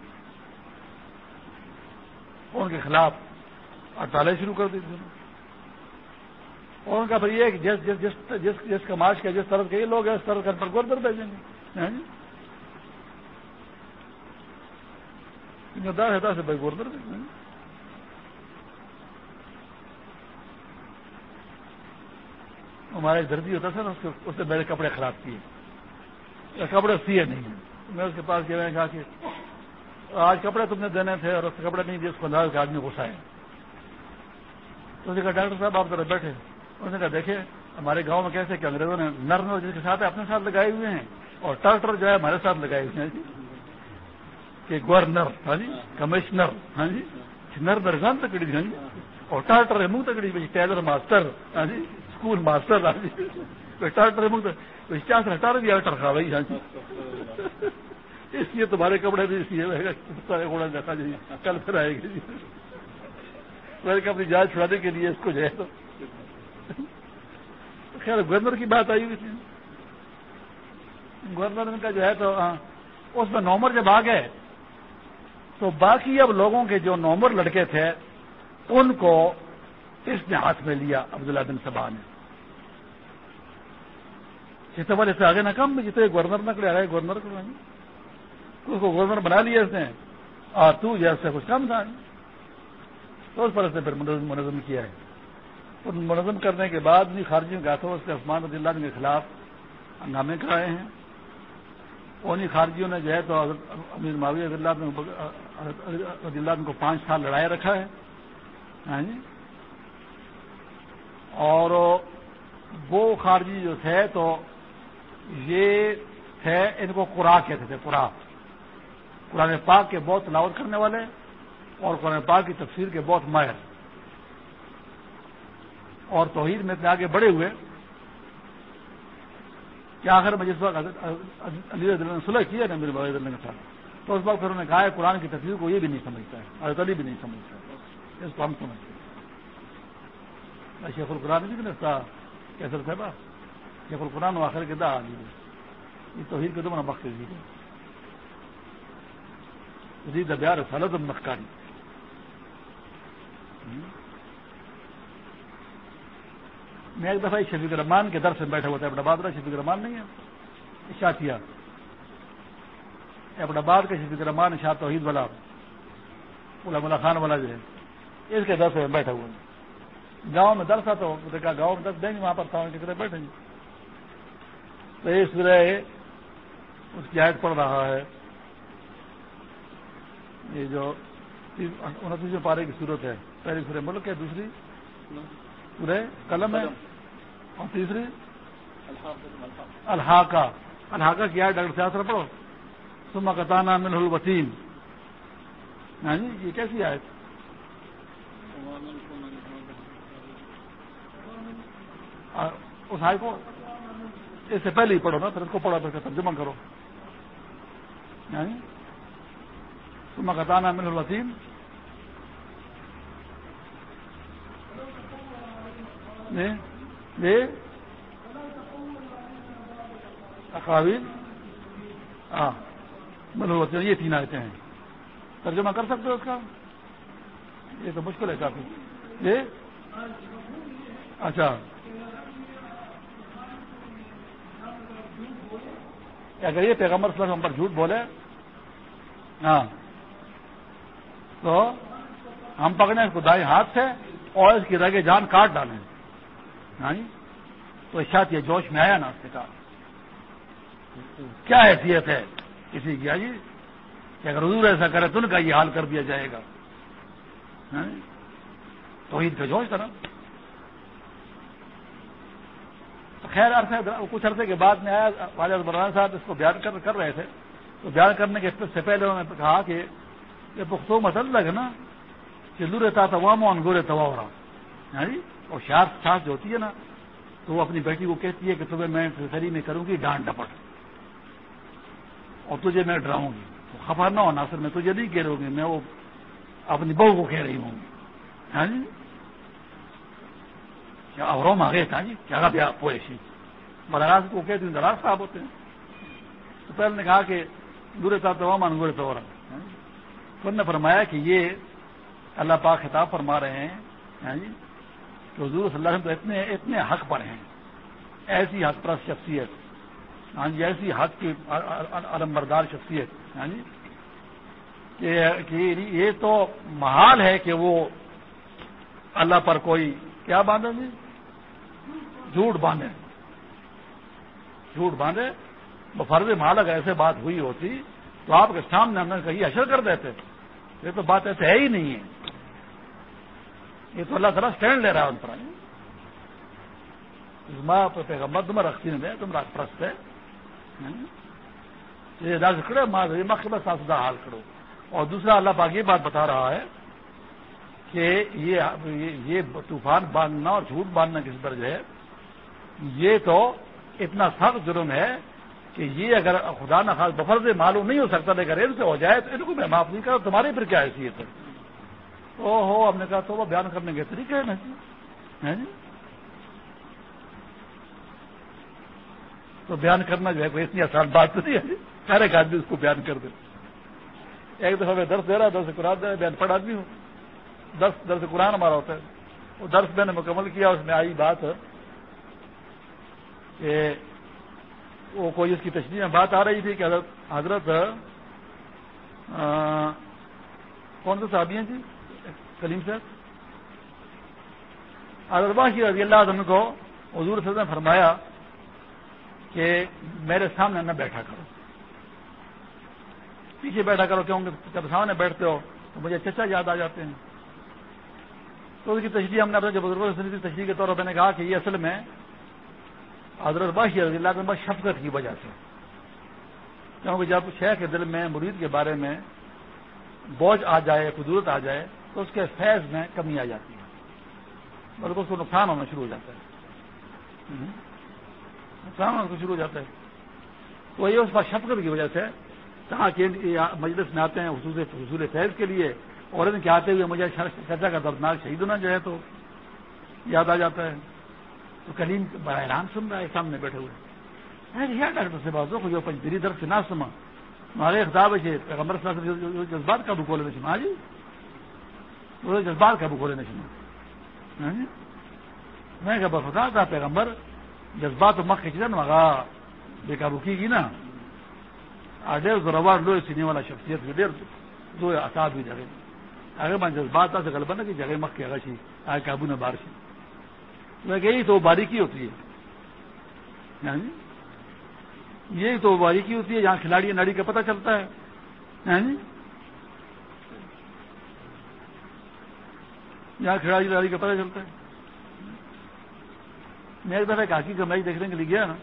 ان کے خلاف ہڑتالیں شروع کر دی تھی اور ان کا پھر یہ جس جس جس جس جس کا معاش جس طرح کے یہ لوگ ہیں، اس طرح ہاں جی؟ کا پر گوردر بھیجیں گے۔ دس ہزار سے بھائی گوردر بھیجیں گے۔ ہمارے دردی ہوتا تھا نا، اس نے میرے کپڑے خراب کیے۔ کپڑے سیے نہیں میں اس کے پاس گیا، میں کہا کہ آج کپڑے تم نے دینے تھے اور اس کپڑے نہیں دیے، اس کو انداز کے آدمی غصہ ہے تو نے کہا، ڈاکٹر صاحب، آپ ذرا بیٹھے۔ انہوں نے کہا دیکھے ہمارے گاؤں میں کیسے کہ انگریزوں نے نر نر جس کے ساتھ اپنے ساتھ لگائے ہوئے ہیں، اور ٹرٹر جو ہے ہمارے ساتھ لگائے ہوئے ہیں۔ کہ گورنر ہاں جی کمشنر ہاں جی نر درگان تکڑی ہاں جی اور ٹارٹر منہ تکڑی، ٹیلر ماسٹر ہاں جی۔ اسکول ماسٹر ہٹا دیا ٹرکھا بھائی ہاں جی۔ اس لیے تمہارے کپڑے بھی اس لیے گھوڑا دیکھا جی کل پھر آئے گی جی۔ میں کہ اپنی جانچ چھڑانے کے لیے اس کو جو ہے تو۔ خیر، گورنر کی بات آئی ہوئی تھی۔ گورنر کا جو ہے تو ہاں، اس میں نومر جب آ گئے، تو باقی اب لوگوں کے جو نومر لڑکے تھے، ان کو اس نے ہاتھ میں لیا عبداللہ بن سبا نے۔ والے سے آگے نہ کم جتنے گورنر نہ کرے آگے گورنر کو اس کو گورنر بنا لیا اس نے۔ اور تو جیسے کچھ کم تھا تو اس پر اس نے پھر منظم کیا ہے۔ منظم کرنے کے بعد بھی خارجیوں کے ہاتھوں سے عثمان رضی اللہ کے خلاف ہنگامے کرائے ہیں۔ انہیں خارجیوں نے جو ہے تو امیر معاوی رضی اللہ رضی اللہ کو پانچ سال لڑائے رکھا ہے۔ ہاں جی؟ اور وہ خارجی جو تھے تو یہ تھے، ان کو قرآ کہتے تھے قرآ قرآن پاک کے بہت تلاوت کرنے والے اور قرآن پاک کی تفسیر کے بہت ماہر۔ اور توحید میں اتنے آگے بڑے ہوئے۔ کہ آخر میں جس وقت علی نے صلح کیا نا میرے بابا کے ساتھ تو اس وقت انہوں نے کہا ہے قرآن کی تصویر کو یہ بھی نہیں سمجھتا ہے، حضرت علی بھی نہیں سمجھتا ہے، اس کو ہم سمجھتے ہیں۔ شیخ القرآن بھی نستا کیسر صاحب شیخ القرآن آخر کے دا یہ توحید کے دماغ وقت جدید ابیار سالت مخکاری میں ایک دفعہ شفیق الرحمان کے در سے بیٹھا ہوا تھا اپنا باد شفیق الرحمان نہیں ہے شاطیا اپنا باد کا شفیق الرحمان شاہ توحید والا علام اللہ خان والا جو ہے، اس کے در سے بیٹھا ہوا ہے گاؤں میں درس آتا ہو دیکھا گاؤں میں درس دیں گے وہاں پر کتنے بیٹھیں گے تو اس طرح اس کی آیت پڑ رہا ہے یہ جو انتیس پارے کی صورت ہے پہلی سورہ ملک ہے دوسری سورہ قلم ہے اور تیسری الحاقہ الحاقہ کی آیت ڈاکٹر سیاست پڑھو سما کتانا من الوسیم ہاں جی یہ کیسی آیت اس آئے کو اس سے پہلے ہی پڑھو نا، پھر اس کو پڑھو، پھر ترجمہ کرو۔ یعنی، تم کتانا من الوسیم اقابل ہاں من الوسیم یہ تین آتے ہیں۔ ترجمہ کر سکتے ہو اس کا؟ یہ تو مشکل ہے کافی۔ جی اچھا۔ اگر یہ پیغمبر صلی اللہ علیہ وسلم پر جھوٹ بولے ہاں تو ہم پکڑے اس کو دائیں ہاتھ سے اور اس کی رگے جان کاٹ ڈالیں۔ ہاں جی؟ تو شاید یہ جوش میں آیا نا اس نے کہا کیا حیثیت ہے؟ کسی کی جی کہ اگر حضور ایسا کرے تو ان کا یہ حال کر دیا جائے گا۔ ہاں جی؟ تو عید کا جوش تھا نا۔ خیر عرصے کچھ عرصے کے بعد میں آیا، والد بران صاحب اس کو بیان کر کر رہے تھے۔ تو بیان کرنے کے سے پہلے انہوں نے کہا کہ یہ پختو مسل لگ نا، کہ لور رہتا تھا وہاں توا ہو رہا جی یعنی اور شاخ چھاس جو ہوتی ہے نا، تو وہ اپنی بیٹی کو کہتی ہے کہ تمہیں میں سری میں کروں گی، ڈانٹ ڈپٹ۔ اور تجھے میں ڈراؤں گی۔ تو خفا نہ ہو، ناصر، میں تجھے نہیں کہہ رہوں گی، میں وہ اپنی بہو کو کہہ رہی ہوں ہاں جی اور آگے تھا جی کیا مدراس کو کہتے ہیں دراز صاحب ہوتے ہیں تو پہلے نے کہا کہ گورے صاحب تو مان گورے تو نے فرمایا کہ یہ اللہ پاک خطاب فرما رہے ہیں جی کہ حضور صلی اللہ علیہ وسلم تو اتنے اتنے حق پر ہیں ایسی حق پرست شخصیت ہاں جی ایسی حق کی علمبردار شخصیت ہاں جی کہ یہ تو محال ہے کہ وہ اللہ پر کوئی کیا باندھے جی جھوٹ باندھے۔ جھوٹ باندھے۔ فرض محال اگر ایسے بات ہوئی ہوتی تو آپ کے سامنے ہم نے کہیں اشر کر دیتے۔ یہ تو بات ایسے ہے ہی نہیں ہے۔ یہ تو اللہ تعالیٰ اسٹینڈ لے رہا ہے ان پر۔ پیغمبر تمہیں رکھتی نہیں تم راج پرست ہے۔ کھڑے مقبت ساسدہ حال کرو۔ اور دوسرا اللہ پاک یہ بات بتا رہا ہے کہ یہ طوفان باندھنا اور جھوٹ باندھنا کس درج ہے یہ تو اتنا سخت جرم ہے کہ یہ اگر خدا نہ خاص بفر سے معلوم نہیں ہو سکتا لیکن ان سے ہو جائے تو ان کو میں معاف نہیں کرا تمہاری پھر کیا حیثیت ہے؟ او ہو ہم نے کہا تو وہ بیان کرنے کے طریقے ہیں۔ نا جی تو بیان کرنا جو ہے کوئی اتنی آسان بات تو نہیں ہے۔ ہر ایک آدمی اس کو بیان کر دے۔ ایک دفعہ میں درس دے رہا، درس قرآن دے رہا بیان پڑھ آدمی ہوں۔ درس درس قرآن ہمارا ہوتا ہے۔ وہ درس میں نے مکمل کیا، اس میں آئی بات کہ وہ کوئی اس کی تشریح میں بات آ رہی تھی کہ حضرت حضرت کون سے صحابی ہیں جی؟ کلیم صاحب؟ حضرت باقی رضی اللہ عنہ کو حضور صلی اللہ نے فرمایا کہ میرے سامنے نہ بیٹھا کرو۔ پیچھے بیٹھا کرو کیوں جب سامنے بیٹھتے ہو تو مجھے چچا یاد آ جاتے ہیں۔ تو اس کی تشریح ہم نے اپنے بزرگوں سے تشریح کے طور پر میں نے کہا کہ یہ اصل میں حضرت باشی رضی اللہ عنہ شفقت کی وجہ سے۔ کیونکہ جب شیخ کے دل میں مرید کے بارے میں بوجھ آ جائے، قدرت آ جائے، تو اس کے فیض میں کمی آ جاتی ہے۔ بلکہ اس کو نقصان ہونا شروع ہو جاتا ہے۔ نقصان ہونا شروع ہو جاتا ہے۔ تو یہ اس پر شفقت کی وجہ سے کہاں کہ مجلس میں آتے ہیں حصول حصول فیض کے لیے، اور ان کے آتے ہوئے مجھے چرچا کا دردناک شہید ہونا جو ہے تو یاد آ جاتا ہے۔ تو کلیم بڑا حیران سن رہا ہے، سامنے بیٹھے ہوئے۔ کیا ڈاکٹر سے بات ہو جو پنجری درد سے نہ سما۔ ہمارے خطاب ہے پیغمبر صاحب جذبات کا بکولے نہیں سنا ہاں جی؟ وہ جذبات کا بکولے نہیں سنا میں ہاں جی؟ کہ بخدا تھا پیغمبر، جذبات مکھ کے چیزیں مگا بے قابو کی گی نا۔ ڈیر زوروار لوہے سینے والا شخصیت ڈیر دو اصاب بھی جگہ۔ اگر میں جذبات تھا تو غلط بنا کہ جگہ مکھ کے اگر سی آئے قابو نہ بارش میں کہ یہی تو باریکی ہوتی ہے۔ یعنی؟ یہی تو باریکی ہوتی ہے جہاں کھلاڑی ناڑی کا پتہ چلتا ہے۔ یعنی؟ جہاں کھلاڑی ناڑی کا پتہ چلتا ہے۔ میں ایک دفعہ ہاکی کا میچ دیکھنے کے لیے گیا نا،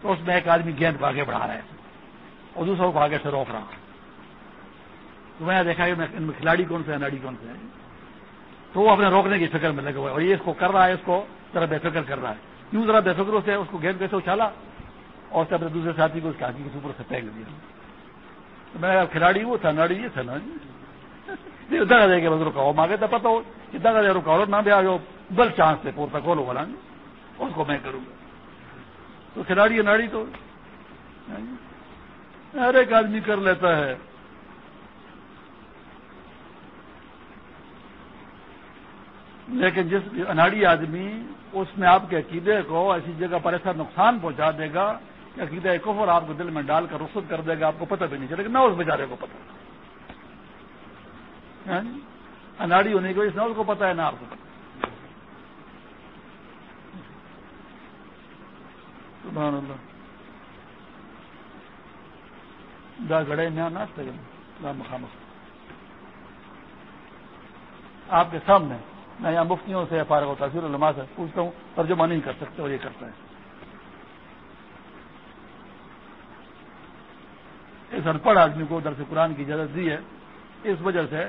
تو اس میں ایک آدمی گیند کو آگے بڑھا رہا ہے۔ اور دوسروں کو آگے سے روک رہا تو میں نے دیکھا کہ ان میں کھلاڑی کون سے ہے ناڑی کون سے ہے تو وہ اپنے روکنے کی فکر میں لگا ہوا ہے اور یہ اس کو کر رہا ہے، اس کو ذرا بے فکر کر رہا ہے۔ کیوں ذرا بے فکر سے اس کو گیند کیسے اچھالا؟ اور سے اپنے دوسرے ساتھی کو اس کے ہاتھی کے اوپر سے پھینک دیا۔ تو میں کھلاڑی وہ تھا ناڑی یہ۔ تھا نا اتنا دے کے بزرگ مانگے تھا پتا ہو کتنا کا رکاوٹ نہ بھی آ جو بل چانس سے پورتا کھولو والا اس کو میں کروں گا۔ تو کھلاڑی ناڑی تو۔ ہر ایک آدمی کر لیتا ہے۔ لیکن جس اناڑی آدمی اس میں آپ کے عقیدے کو ایسی جگہ پر ایسا نقصان پہنچا دے گا کہ عقیدہ کفر آپ کو دل میں ڈال کر رخصت کر دے گا، آپ کو پتہ بھی نہیں چلے گا، نہ اس بیچارے کو پتہ۔ اناڑی ہونے کی وجہ سے نہ اس کو پتا ہے، نہ آپ کو پتا سبحان اللہ۔ دا گڑے نیا نہ مخامخ آپ کے سامنے۔ میں یہاں مفتیوں سے فارغ و تاثیر علماء سے پوچھتا ہوں ترجمہ نہیں کر سکتے اور یہ کرتا ہے اس انپڑھ آدمی کو درس قرآن کی اجازت دی ہے۔ اس وجہ سے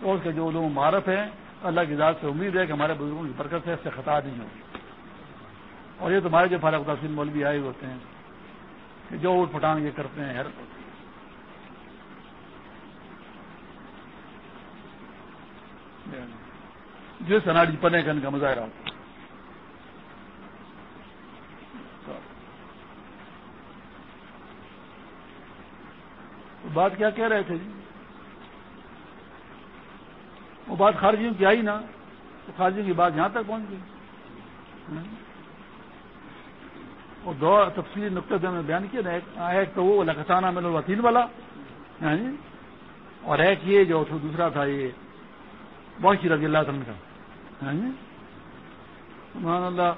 اس کے جو علوم معرف ہیں، اللہ کی ذات سے امید ہے کہ ہمارے بزرگوں کی برکت سے اس سے خطا نہیں ہوگی۔ اور یہ تمہارے جو فارغ تحصیل مولوی آئے ہوتے ہیں، کہ جو اٹھ پٹان یہ کرتے ہیں، حیرت ہوتی ہے۔ جس اناج پنے کا ان کا مظاہرہ ہوتا بات کیا کہہ رہے تھے جی؟ وہ بات خارجیوں کی آئی نا، تو خارجیوں کی بات یہاں تک پہنچ گئی۔ اور دو تفصیلی نقطے سے میں بیان کیا نا، ایک تو وہ لکھتانہ میں وکیل والا ہاں جی؟ اور ایک یہ جو دوسرا تھا یہ بہت رضی اللہ عنہ کا۔ سبحان اللہ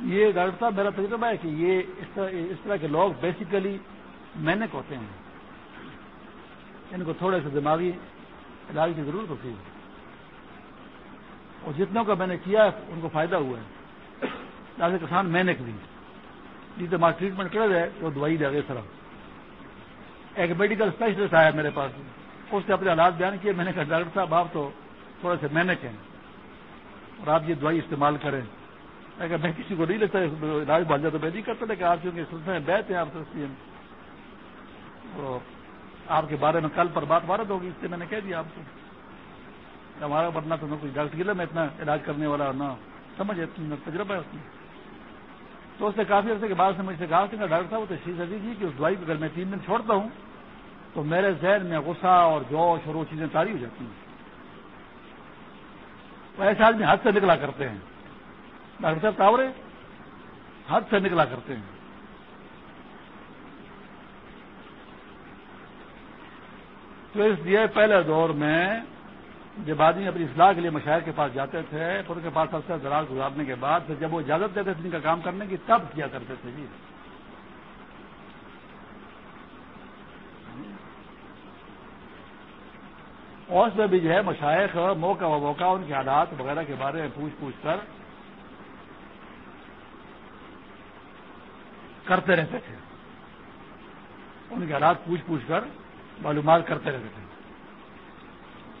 یہ ڈاکٹر صاحب، میرا تجربہ ہے کہ یہ اس طرح اس طرح کے لوگ بیسیکلی مینک ہوتے ہیں۔ ان کو تھوڑے سے دماغی علاج کی ضرورت ہوتی ہے۔ اور جتنوں کا میں نے کیا، ان کو فائدہ ہوا ہے۔ جیسے کسان مینک بھی جی تو ٹریٹمنٹ کر جائے تو دوائی دے گے سر ایک میڈیکل اسپیشلسٹ آیا میرے پاس۔ اس نے اپنے حالات بیان کیے۔ میں نے کہا، ڈاکٹر صاحب، آپ تو تھوڑے سے مینک ہیں اور آپ یہ دوائی استعمال کریں۔ اگر میں کسی کو نہیں لیتا علاج بھاگ جاتا تو میں نہیں کرتا۔ لیکن آپ کیونکہ سلسلے میں بیٹھ ہیں، آپ سوچتی تو آپ کے بارے میں کل پر بات وارد ہوگی، اس سے میں نے کہہ دیا آپ کو۔ ہمارا بننا تو نہ کوئی ڈاکٹر گلا میں اتنا علاج کرنے والا نہ سمجھ تجربہ ہے اس میں۔ تو اس نے کافی عرصے کے بعد سے مجھ سے کہا کہ ڈاکٹر صاحب تو شیز عزیز جی کہ اس دوائی کو اگر میں تین دن چھوڑتا ہوں تو میرے ذہن میں غصہ اور جوش اور وہ چیزیں تاری ہو جاتی ہیں۔ ایسے آدمی حد سے نکلا کرتے ہیں۔ ڈاکٹر صاحب تاورے، حد سے نکلا کرتے ہیں۔ تو اس لیے پہلے دور میں جب آدمی اپنی اصلاح کے لیے مشاہر کے پاس جاتے تھے ان کے پاس سب سے دراز گزارنے کے بعد پھر جب وہ اجازت دیتے تھے ان کا کام کرنے کی، تب کیا کرتے تھے جی۔ اور اس میں بھی جو ہے مشائق موقع و موقع ان کے حالات وغیرہ کے بارے میں پوچھ پوچھ کر کرتے رہتے تھے۔ ان کے حالات پوچھ پوچھ کر معلومات کرتے رہتے تھے۔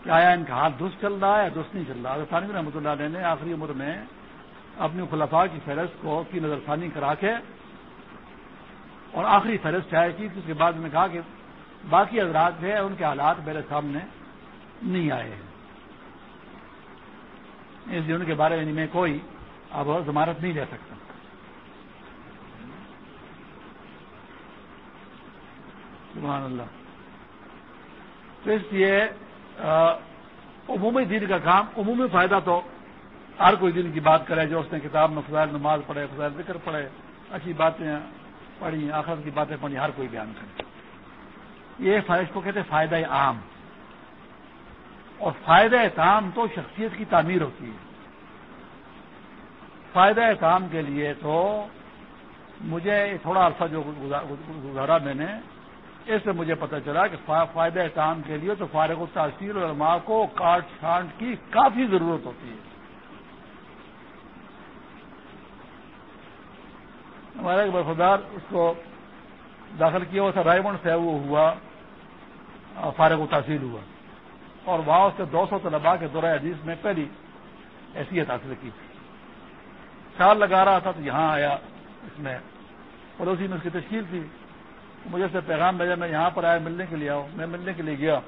کہ آیا ان کا ہاتھ درست چل رہا ہے درست نہیں چل رہا؟ ثانی رحمۃ اللہ علیہ نے آخری عمر میں اپنی خلفاء کی فہرست کو کی نظر ثانی کرا کے اور آخری فہرست چاہے کی، اس کے بعد نے کہا کہ باقی حضرات جو ہے ان کے حالات میرے سامنے نہیں آئے ہیں۔ اس لیے ان کے بارے میں یعنی کوئی اب ضمانت نہیں لے سکتا۔ سبحان اللہ۔ تو اس لیے عمومی دین کا کام عمومی فائدہ تو ہر کوئی دن کی بات کرے جو اس نے کتاب میں فضائل نماز پڑھے، فضائل ذکر پڑھے، اچھی باتیں پڑھی آخر کی باتیں پڑھی، ہر کوئی بیان کرے۔ یہ فائد کو کہتے ہیں فائدہ عام۔ اور فائدہ تام تو شخصیت کی تعمیر ہوتی ہے۔ فائدہ کام کے لیے تو مجھے تھوڑا عرصہ جو گزارا میں نے اس سے مجھے پتہ چلا کہ فائدہ کام کے لیے تو فارغ التاثیر علماء کو کاٹ چھانٹ کی کافی ضرورت ہوتی ہے۔ ہمارا ایک برفدار اس کو داخل کیا ہوا تھا رائے منڈ سے وہ ہوا فارغ و تحصیل ہوا۔ اور وہاں اس سے دو سو طلباء کے دورہ حدیث میں پہلی حیثیت حاصل کی۔ تھی سال لگا رہا تھا تو یہاں آیا اس میں۔ پڑوسی میں اس کی تشکیل تھی۔ مجھے سے پیغام بھیجا، میں یہاں پر آیا، ملنے کے لیے آؤں، میں ملنے کے لیے گیا۔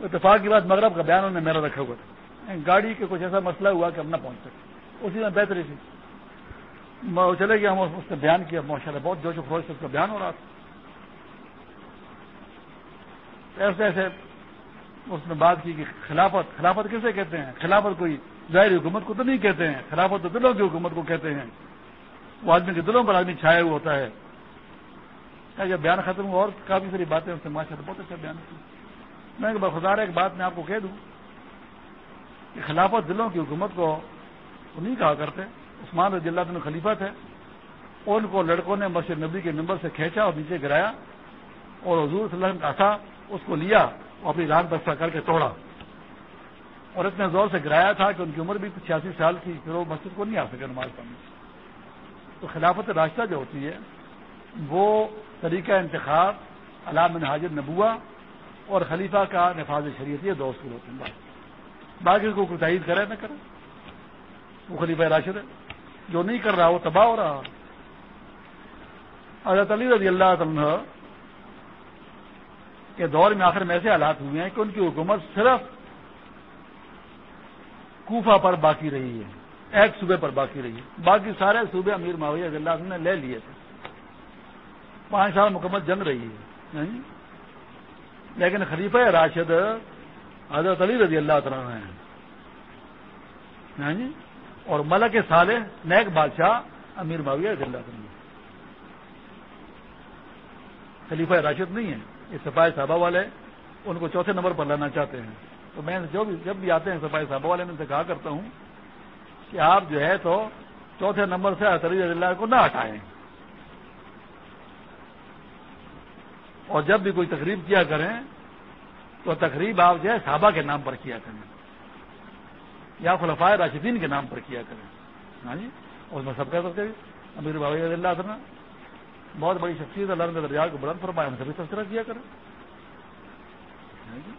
اتفاق کی بات مغرب کا بیان انہوں نے میرا رکھا ہوا تھا۔ یعنی گاڑی کے کچھ ایسا مسئلہ ہوا کہ ہم نہ پہنچ سکے اسی میں بہتری تھی۔ چلے گیا، ہم اس نے بیان کیا۔ ماشاء اللہ بہت جوش و خروش سے اس کا بیان ہو رہا تھا۔ ایسے ایسے اس نے بات کی کہ خلافت خلافت کیسے کہتے ہیں؟ خلافت کوئی ظاہری حکومت کو تو نہیں کہتے ہیں۔ خلافت تو دلوں کی حکومت کو کہتے ہیں۔ وہ آدمی کے دلوں پر آدمی چھایا ہوا ہوتا ہے۔ جب بیان ختم ہوا اور کافی ساری باتیں اس سے ماشاء اللہ بہت اچھا بیان کی۔ میں بخار ایک بات میں آپ کو کہہ دوں کہ خلافت دلوں کی حکومت کو نہیں کہا کرتے عثمان رضی اللہ میں خلیفہ تھے۔ ان کو لڑکوں نے مسجد نبی کے نمبر سے کھینچا اور نیچے گرایا اور حضور صلی اللہ علیہ وسلم کا تھا اس کو لیا اور اپنی رات بستہ کر کے توڑا۔ اور اتنے زور سے گرایا تھا کہ ان کی عمر بھی چھیاسی سال کی پھر وہ مسجد کو نہیں آ سکے نماز پڑھنے۔ تو خلافت راستہ جو ہوتی ہے وہ طریقہ انتخاب علام حاضر نبوا اور خلیفہ کا نفاذ شریعت یہ دو اصول ہوتے ہیں۔ باقی کو کوئی تعید کرے نہ کرے۔ وہ خلیفہ راشد ہے۔ جو نہیں کر رہا، وہ تباہ ہو رہا۔ حضرت علی رضی اللہ عنہ کے دور میں آخر میں ایسے حالات ہوئے ہیں کہ ان کی حکومت صرف کوفہ پر باقی رہی ہے۔ ایک صوبے پر باقی رہی ہے۔ باقی سارے صوبے امیر معاویہ اللہ نے لے لیے تھے۔ پانچ سال مکمل جنگ رہی ہے لیکن خلیفہ راشد حضرت علی رضی اللہ تعالیٰ ہیں اور ملک سالے نیک بادشاہ امیر معاویہ رضی اللہ تعالیٰ خلیفہ راشد نہیں ہے یہ سپاہی صاحبہ والے ان کو چوتھے نمبر پر لانا چاہتے ہیں۔ تو میں جو بھی جب بھی آتے ہیں سپاہی صاحبہ والے، میں ان سے کہا کرتا ہوں کہ آپ جو ہے تو چوتھے نمبر سے رضی اللہ کو نہ ہٹائیں۔ اور جب بھی کوئی تقریب کیا کریں تو تقریب آپ جو ہے صحابہ کے نام پر کیا کریں یا خلفائے راشدین کے نام پر کیا کریں ہاں جی؟ اس میں سب کہہ سکتے امیر بابا رضی اللہ عنہ بہت بڑی شخصیت اللہ نے دریا کو بلند فرمایا ہم سبھی تذکرہ کیا کریں۔ ہاں جی؟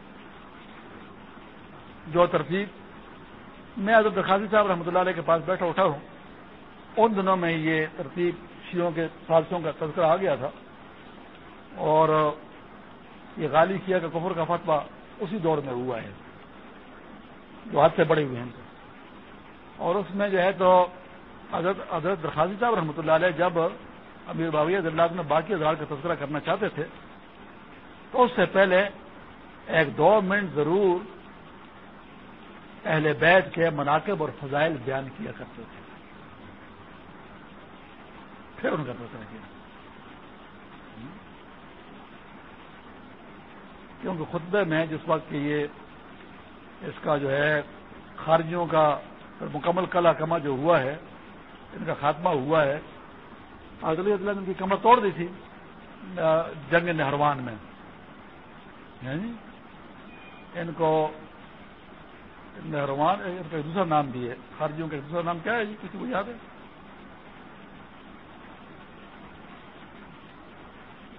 جو ترتیب میں حضرت خاصی صاحب رحمۃ اللہ علیہ کے پاس بیٹھا اٹھا ہوں، ان دنوں میں یہ ترتیب شیوں کے سازشوں کا تذکرہ آ گیا تھا۔ اور یہ غالی کیا کہ کفر کا فتویٰ اسی دور میں ہوا ہے، جو ہاتھ سے بڑے ہوئے ہیں۔ اور اس میں جو ہے تو حضرت حضرت درخواستی صاحب رحمۃ اللہ علیہ جب امیر باویہ اللہ نے باقی ہزار کا تذکرہ کرنا چاہتے تھے، تو اس سے پہلے ایک دو منٹ ضرور اہل بیت کے مناقب اور فضائل بیان کیا کرتے تھے۔ پھر ان کا تذکرہ کیا۔ کیونکہ خطبے میں جس وقت کہ یہ اس کا جو ہے خارجیوں کا مکمل کلا کما جو ہوا ہے، ان کا خاتمہ ہوا ہے عدلی عدل نے ان کی کمر توڑ دی تھی جنگ نہروان میں۔ یعنی ان کو نہروان، ان کا دوسرا نام بھی ہے۔ خارجیوں کا دوسرا نام کیا ہے جی؟ کسی کو یاد ہے؟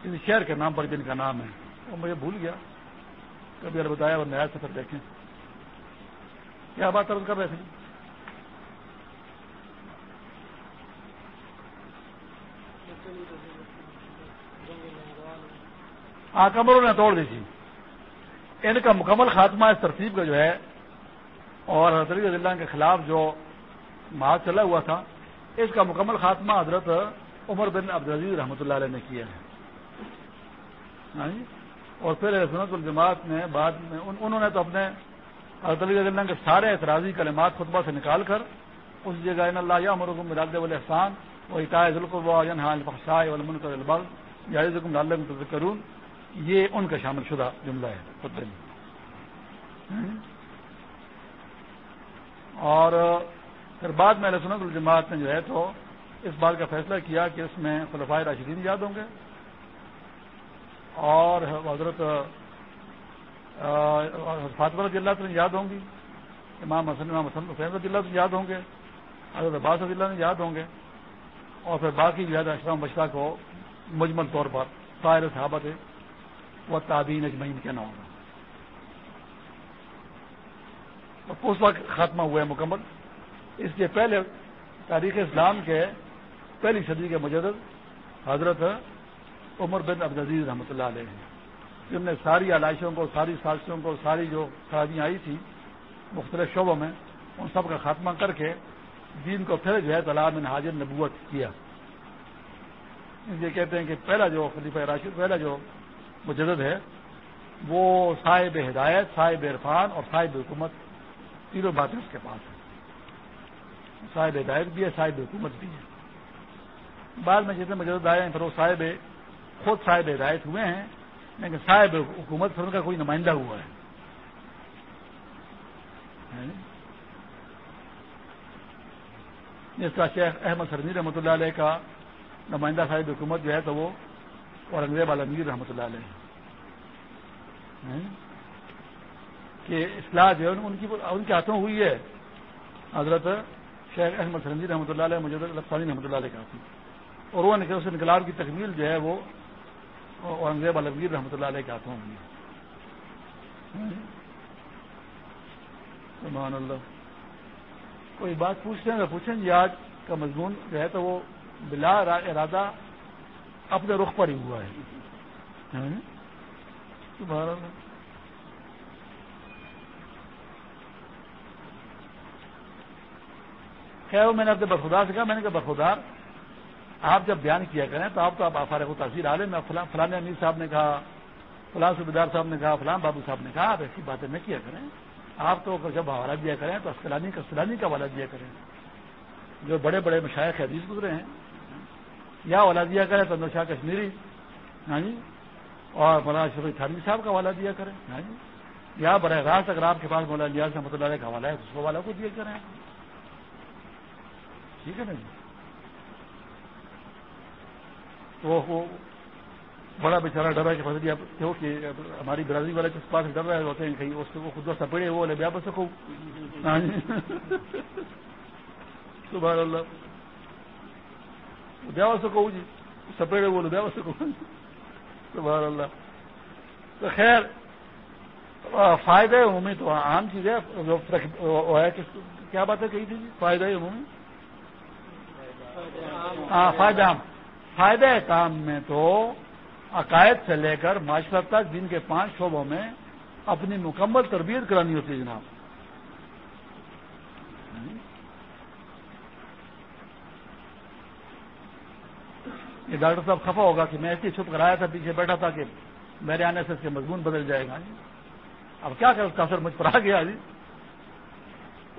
کسی شہر کے نام پر جن کا نام ہے، وہ مجھے بھول گیا۔ کبھی اور اور نیا سفر دیکھیں۔ کیا بات عرض کر رہے تھے؟ ہاں کمروں نے توڑ دی تھی۔ ان کا مکمل خاتمہ اس ترتیب کا جو ہے، اور حضرت اللہ کے خلاف جو ماہ چلا ہوا تھا، اس کا مکمل خاتمہ حضرت عمر بن عبدالعزیز رحمۃ اللہ علیہ نے کیا ہے۔ اور پھر سنت الجماعت نے بعد میں انہوں نے تو اپنے حضرت اللہ کے سارے اعتراضی کلمات خطبہ سے نکال کر اس جگہ ان اللہ یا مرکم مراد الحسان و اطاع الفقشائے علمن کر البغ کرون یہ ان کا شامل شدہ جملہ ہے خطبے میں اور پھر بعد میں سنت الجماعت نے جو ہے تو اس بات کا فیصلہ کیا کہ اس میں خلفائے راشدین یاد ہوں گے۔ اور حضرت فاطمہ رضی اللہ سے یاد ہوں گی، امام حسن امام حسن حسین رضی اللہ یاد ہوں گے، حضرت عباس رضی اللہ سے یاد ہوں گے، اور پھر باقی جو ہے اشرام بشرا کو مجمل طور پر سائر صحابت وہ تعبین اجمعین کہنا ہوگا اس وقت خاتمہ ہوا ہے مکمل۔ اس لیے پہلے تاریخ اسلام کے پہلی صدی کے مجدد حضرت عمر بن عبدالعزیز رحمۃ اللہ علیہ جن نے ساری علائشوں کو، ساری سازشوں کو، ساری جو خرابیاں آئی تھیں، مختلف شعبوں میں، ان سب کا خاتمہ کر کے دین کو پھر جو ہے طلاب ان حاضر نبوت کیا۔ یہ کہتے ہیں کہ پہلا جو خلیفہ راشد، پہلا جو مجدد ہے، وہ صاحب ہدایت، صاحب عرفان اور صاحب حکومت تینوں باتیں اس کے پاس ہیں۔ صاحب ہدایت بھی ہے، صاحب حکومت بھی ہے۔ بعد میں جتنے مجدد آئے ہیں، پھر وہ صاحب خود صاحب ہدایت ہوئے ہیں، لیکن صاحب حکومت پھر ان کا کوئی نمائندہ ہوا ہے۔ جس کا شیخ احمد سرمی رحمۃ اللہ علیہ کا نمائندہ صاحب حکومت جو ہے تو وہ اورنگزیب عالمگیر رحمۃ اللہ علیہ کہ اصلاح جو ہے ان کی ان کے ہاتھوں ہوئی ہے۔ حضرت شیخ احمد سرنجی رحمۃ اللہ علیہ مجھے رفتانی رحمۃ اللہ علیہ کے ہاتھوں اور وہ اس انقلاب کی تکمیل جو ہے وہ اورنگزیب عالمگیر رحمۃ اللہ علیہ کے ہاتھوں ہوئی سبحان اللہ۔ کوئی بات پوچھتے ہیں تو پوچھیں جی آج کا مضمون جو ہے تو وہ بلا ارادہ اپنے رخ پر ہی ہوا ہے۔ خیر، وہ میں نے اپنے برخدار سے کہا، میں نے کہا برخدار آپ جب بیان کیا کریں تو آپ تو آپ فارغ و تاثیر عالم میں فلاں امیر صاحب نے کہا، فلاں سبیدار صاحب نے کہا، فلاں بابو صاحب نے کہا، آپ ایسی باتیں نہ کیا کریں۔ آپ تو جب حوالہ دیا کریں تو اسکلانی کا اسکلانی کا حوالہ دیا کریں۔ جو بڑے بڑے مشاعر حدیث گزرے ہیں۔ یا حوالہ دیا کریں تو نوشا کشمیری ہاں جی؟ اور مولانا شفیع تھانوی صاحب کا حوالہ دیا کریں ہاں جی؟ یا براہ راست اگر آپ کے پاس مولانا نیاز احمد اللہ کا حوالہ ہے تو اس حوالہ کو دیا کریں۔ ٹھیک ہے نا جی؟ تو بڑا بیچارہ ڈر ہے کہ فضری کہ ہماری برادری والے جس پاس ڈر رہے ہوتے ہیں کہیں اس کو خود سپڑے وہ لے بیا بس سکو۔ سبحان اللہ۔ بیا سکو جی سپیڑے وہ لے بیا سکو سبحان اللہ۔ تو خیر فائدہ عمومی تو عام چیز ہے۔ کیا بات ہے کہی تھی جی؟ فائدہ عمومی؟ ہاں فائدہ فائدہ کام میں تو عقائد سے لے کر معاشرت تک جن کے پانچ شعبوں میں اپنی مکمل تربیت کرانی ہوتی ہے جناب۔ یہ ڈاکٹر صاحب خفا ہوگا کہ میں ایسی چھپ کرایا تھا، پیچھے بیٹھا تھا کہ میرے آنے سے اس کے مضمون بدل جائے گا۔ اب کیا کر اس کا اثر مجھ پر آ گیا۔ جی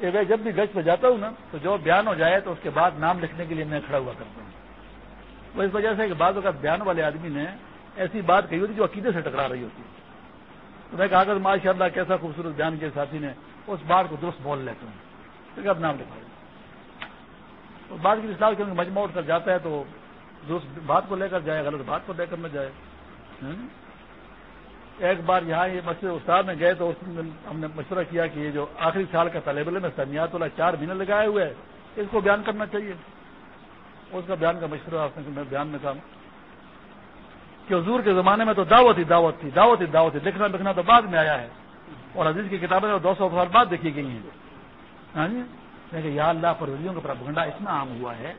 یہ جب بھی گشت پہ جاتا ہوں نا، تو جو بیان ہو جائے تو اس کے بعد نام لکھنے کے لیے میں کھڑا ہوا کرتا ہوں۔ وہ اس وجہ سے کہ بعض اوقات بیان والے آدمی نے ایسی بات کہی ہوتی جو عقیدے سے ٹکرا رہی ہوتی تو میں کہا کہ ماشاء اللہ کیسا خوبصورت بیان کے ساتھی نے، اس بات کو درست بول لیتے ہیں۔ اب نام لکھا تو بات کی اصلاح کیونکہ مجموع اٹھ کر جاتا ہے تو درست بات کو لے کر جائے، غلط بات کو لے کر نہ جائے۔ ایک بار یہاں یہ مسجد استاد میں گئے تو اس میں ہم نے مشورہ کیا کہ یہ جو آخری سال کا طالب علم ہے سمیات والا چار مہینے لگائے ہوئے اس کو بیان کرنا چاہیے۔ اس کا بیان کا مشورہ میں بیان میں کہا کہ حضور کے زمانے میں تو دعوت ہی دعوت تھی، دعوت ہی دعوت تھی لکھنا لکھنا تو بعد میں آیا ہے۔ اور عزیز کی کتابیں دو سو سال بعد دیکھی گئی ہیں۔ ہاں جی؟ یا اللہ پرویزیوں کا پربگنڈا اتنا عام ہوا ہے،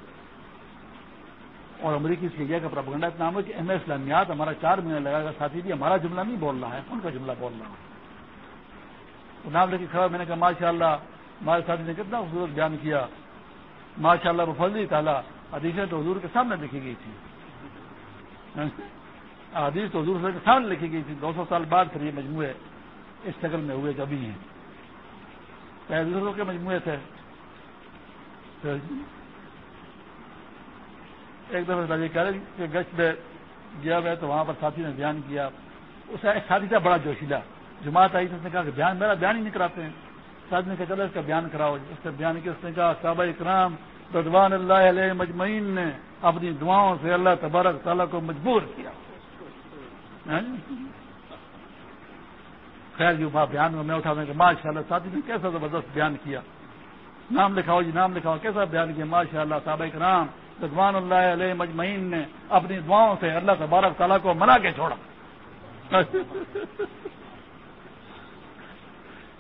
اور امریکی سیریا کا پربگنڈا اتنا عام ہے کہ ایم اسلامیات ہمارا چار مہینے لگا گا ساتھی بھی، ہمارا جملہ نہیں بول رہا ہے ان کا جملہ بول رہا ہے؟ نام لے کے کھڑا میں نے کہا ماشاء اللہ ہمارے ساتھی نے کتنا خوبصورت بیان کیا۔ ماشاء اللہ بفلی تعالیٰ حدیثیں تو حضور کے سامنے لکھی گئی تھی حدیث تو حضور کے سامنے لکھی گئی تھی۔ دو سو سال بعد پھر یہ مجموعے اس شکل میں ہوئے کبھی ہیں۔ پہلے دوسروں کے مجموعے تھے۔ ایک دفعہ جی کہہ رہے کہ گشت میں گیا ہوا تو وہاں پر ساتھی نے بیان کیا۔ اس کا ایک ساتھی تھا بڑا جوشیلا۔ جماعت آئی تو اس نے کہا کہ بیان، میرا بیان ہی نہیں کراتے ہیں۔ ساتھی نے کہا چلو اس کا بیان کراؤ۔ اس کا بیان کیا، اس نے کہا صحابہ اکرام رضوان اللہ علیہ مجمعین نے اپنی دعاؤں سے اللہ تبارک تعالیٰ کو مجبور کیا۔ ہاں جی؟ خیر جی، جو وہاں بیان میں اٹھا کہ ماشاء اللہ ساتھی نے کیسا زبردست بیان کیا۔ نام لکھاؤ جی نام لکھاؤ، کیسا بیان کیا؟ ماشاء اللہ صحابہ کرام، رضوان اللہ علیہ مجمعین نے اپنی دعاؤں سے اللہ تبارک تعالیٰ کو منا کے چھوڑا۔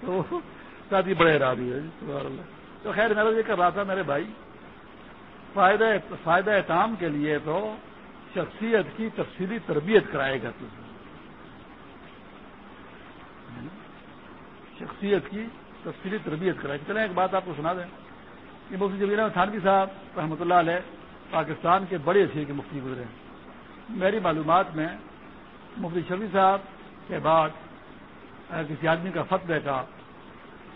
تو ساتھی بڑے رابی ہے جی تو خیر، میرا یہ کر رہا تھا میرے بھائی فائدہ فائدہ کام کے لیے تو شخصیت کی تفصیلی تربیت کرائے گا تجھے شخصیت کی تفصیلی تربیت کرائے۔ چلیں ایک بات آپ کو سنا دیں۔ کہ مفتی جبیر تھانوی صاحب رحمۃ اللہ علیہ پاکستان کے بڑے اچھے کے مفتی گزرے ہیں۔ میری معلومات میں مفتی شفیع صاحب کے بعد کسی آدمی کا فتح کا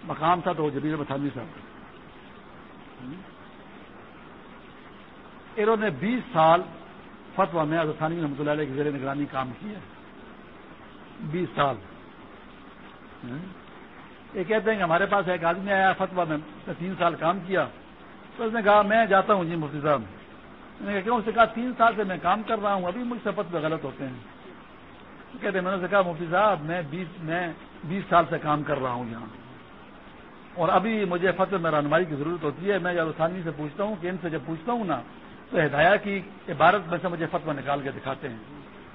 مقام تھا تو وہ جبیر تھانوی صاحب انہوں نے بیس سال فتوا میں ازانی رحمۃ اللہ علیہ کی زیر نگرانی کام کیا بیس سال۔ یہ کہتے ہیں کہ ہمارے پاس ایک آدمی آیا فتوا میں تین سال کام کیا۔ تو اس نے کہا، میں جاتا ہوں جی مفتی صاحب۔ میں نے کہا اس نے کہا، تین سال سے میں کام کر رہا ہوں، ابھی مجھ سے فتوے غلط ہوتے ہیں۔ کہتے ہیں، میں نے کہا، مفتی صاحب، میں بیس میں بیس سال سے کام کر رہا ہوں یہاں۔ اور ابھی مجھے فتح میں رہنمائی کی ضرورت ہوتی ہے۔ میں جب سے پوچھتا ہوں کہ ان سے جب پوچھتا ہوں نا تو ہدایہ کی عبارت میں سے مجھے فتوا نکال کے دکھاتے ہیں۔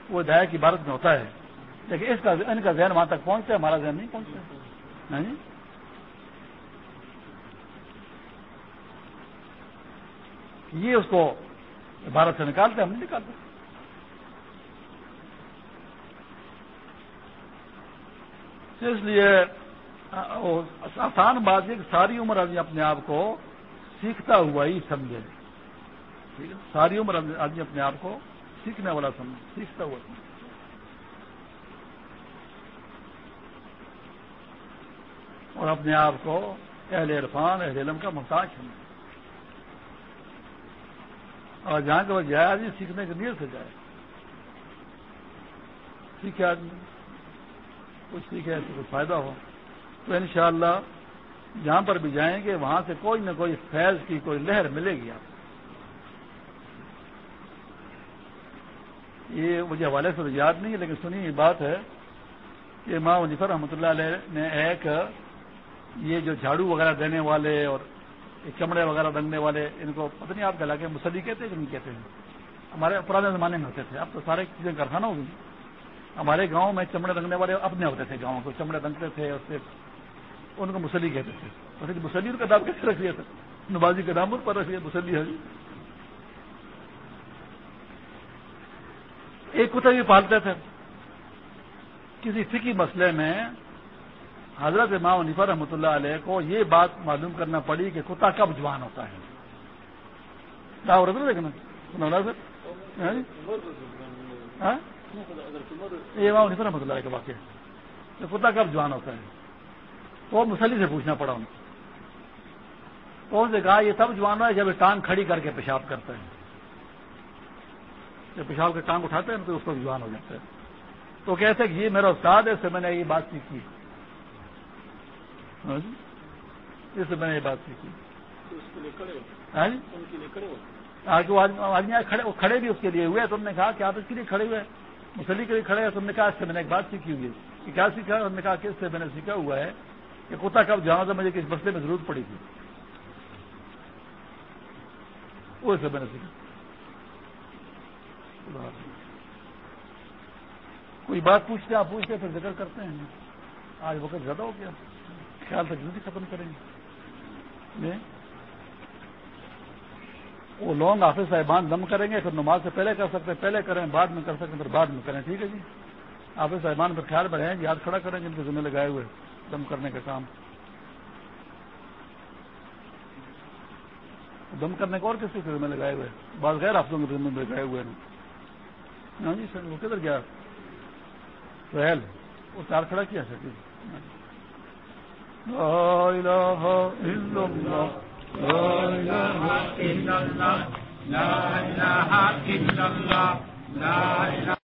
وہ ہدایہ کی عبارت میں ہوتا ہے۔ لیکن اس کا ان کا ذہن وہاں تک پہنچتا ہے، ہمارا ذہن نہیں پہنچتا۔ ہاں جی؟ یہ اس کو عبارت سے نکالتے ہم نہیں نکالتے۔ اس لیے آسان بات یہ کہ ساری عمر آدمی اپنے آپ کو سیکھتا ہوا ہی سمجھے۔ ٹھیک ہے؟ ساری عمر آدمی اپنے آپ کو سیکھنے والا سمجھے سیکھتا ہوا سمجھے اور اپنے آپ کو اہل عرفان، اہل علم کا محتاج سمجھے اور جہاں کہ وہ جائے، آدمی سیکھنے کے نیت سے جائے۔ سیکھے آدمی۔ کچھ سیکھے تو کچھ فائدہ ہو۔ تو انشاءاللہ جہاں پر بھی جائیں گے، وہاں سے کوئی نہ کوئی فیض کی کوئی لہر ملے گی آپ کو۔ یہ مجھے حوالے سے یاد نہیں ہے، لیکن سنی یہ بات ہے کہ ماں ونیفر رحمۃ اللہ علیہ نے ایک یہ جو جھاڑو وغیرہ دینے والے اور چمڑے وغیرہ رنگنے والے، ان کو پتہ نہیں آپ علاقے مسلی کہتے ہیں کہ نہیں کہتے ہیں۔ ہمارے پرانے زمانے میں ہوتے تھے، اب تو سارے چیزیں کارخانہ ہوگی ہمارے گاؤں میں چمڑے رنگنے والے اپنے ہوتے تھے گاؤں کو، چمڑے رنگتے تھے اس سے ان کو مسلی کہتے تھے۔ مسلی کا نام کیسے رکھ لیا تھا؟ نمازی کا نام پر رکھ لیا مسلی ہے۔ ایک کتا بھی پالتے تھے۔ کسی فکی مسئلے میں حضرت امام عنیفا رحمۃ اللہ علیہ کو یہ بات معلوم کرنا پڑی کہ کتا کب جوان ہوتا ہے۔ ہاں جی؟ ہاں؟ یہ امام عنیفا رحمۃ اللہ علیہ کا واقعہ کہ کتا کب جوان ہوتا ہے۔ وہ مسلی سے پوچھنا پڑا ان کو کہا یہ تب جوان ہے جب ٹانگ کھڑی کر کے پیشاب کرتا ہے۔ جب پیشاب کے ٹانگ اٹھاتے ہیں تو اس کو جوان ہو جاتا ہے تو کہتے کہ یہ میرا استاد ہے اس سے میں نے یہ بات سیکھی ہاں جی؟ اس سے میں نے یہ بات سیکھی ہاں جی؟ آدمی کھڑے بھی اس کے لیے ہوئے تم نے کہا کہ آپ اس کے لیے کھڑے ہوئے مسلی کے لیے کھڑے ہیں۔ تم نے کہا اس سے میں نے ایک بات سیکھی ہوئی ہے۔ کیا سیکھا انہوں نے کہا کہ اس سے میں نے سیکھا ہوا ہے کہ کتا کب جانا تھا مجھے کس مسئلے میں ضرورت پڑی تھی۔ وہ سے میں نے سیکھا۔ کوئی بات پوچھتے ہیں، آپ پوچھتے پھر ذکر کرتے ہیں۔ آج وقت زیادہ ہو گیا۔ خیال تک جلدی ختم کریں گے۔ وہ لونگ آفس صاحبان دم کریں گے، پھر نماز سے پہلے کر سکتے ہیں، پہلے کریں، بعد میں کر سکتے پھر بعد میں کریں۔ ٹھیک ہے جی؟ آفس صاحبان پھر خیال میں رہیں یاد کھڑا کریں گے ان کے ذمہ لگائے ہوئے دم کرنے کا کام۔ دم کرنے کا اور کس کے ذمہ لگائے ہوئے؟ بعض غیر آفسوں کے ذمہ لگائے ہوئے ہیں۔ ہاں جی سر، وہ کدھر گیا؟ سہیل، وہ تار کھڑا کیا سر؟ جی۔ لا الہ الا اللہ۔ لا الہ الا اللہ۔ لا الہ الا اللہ۔ لا الہ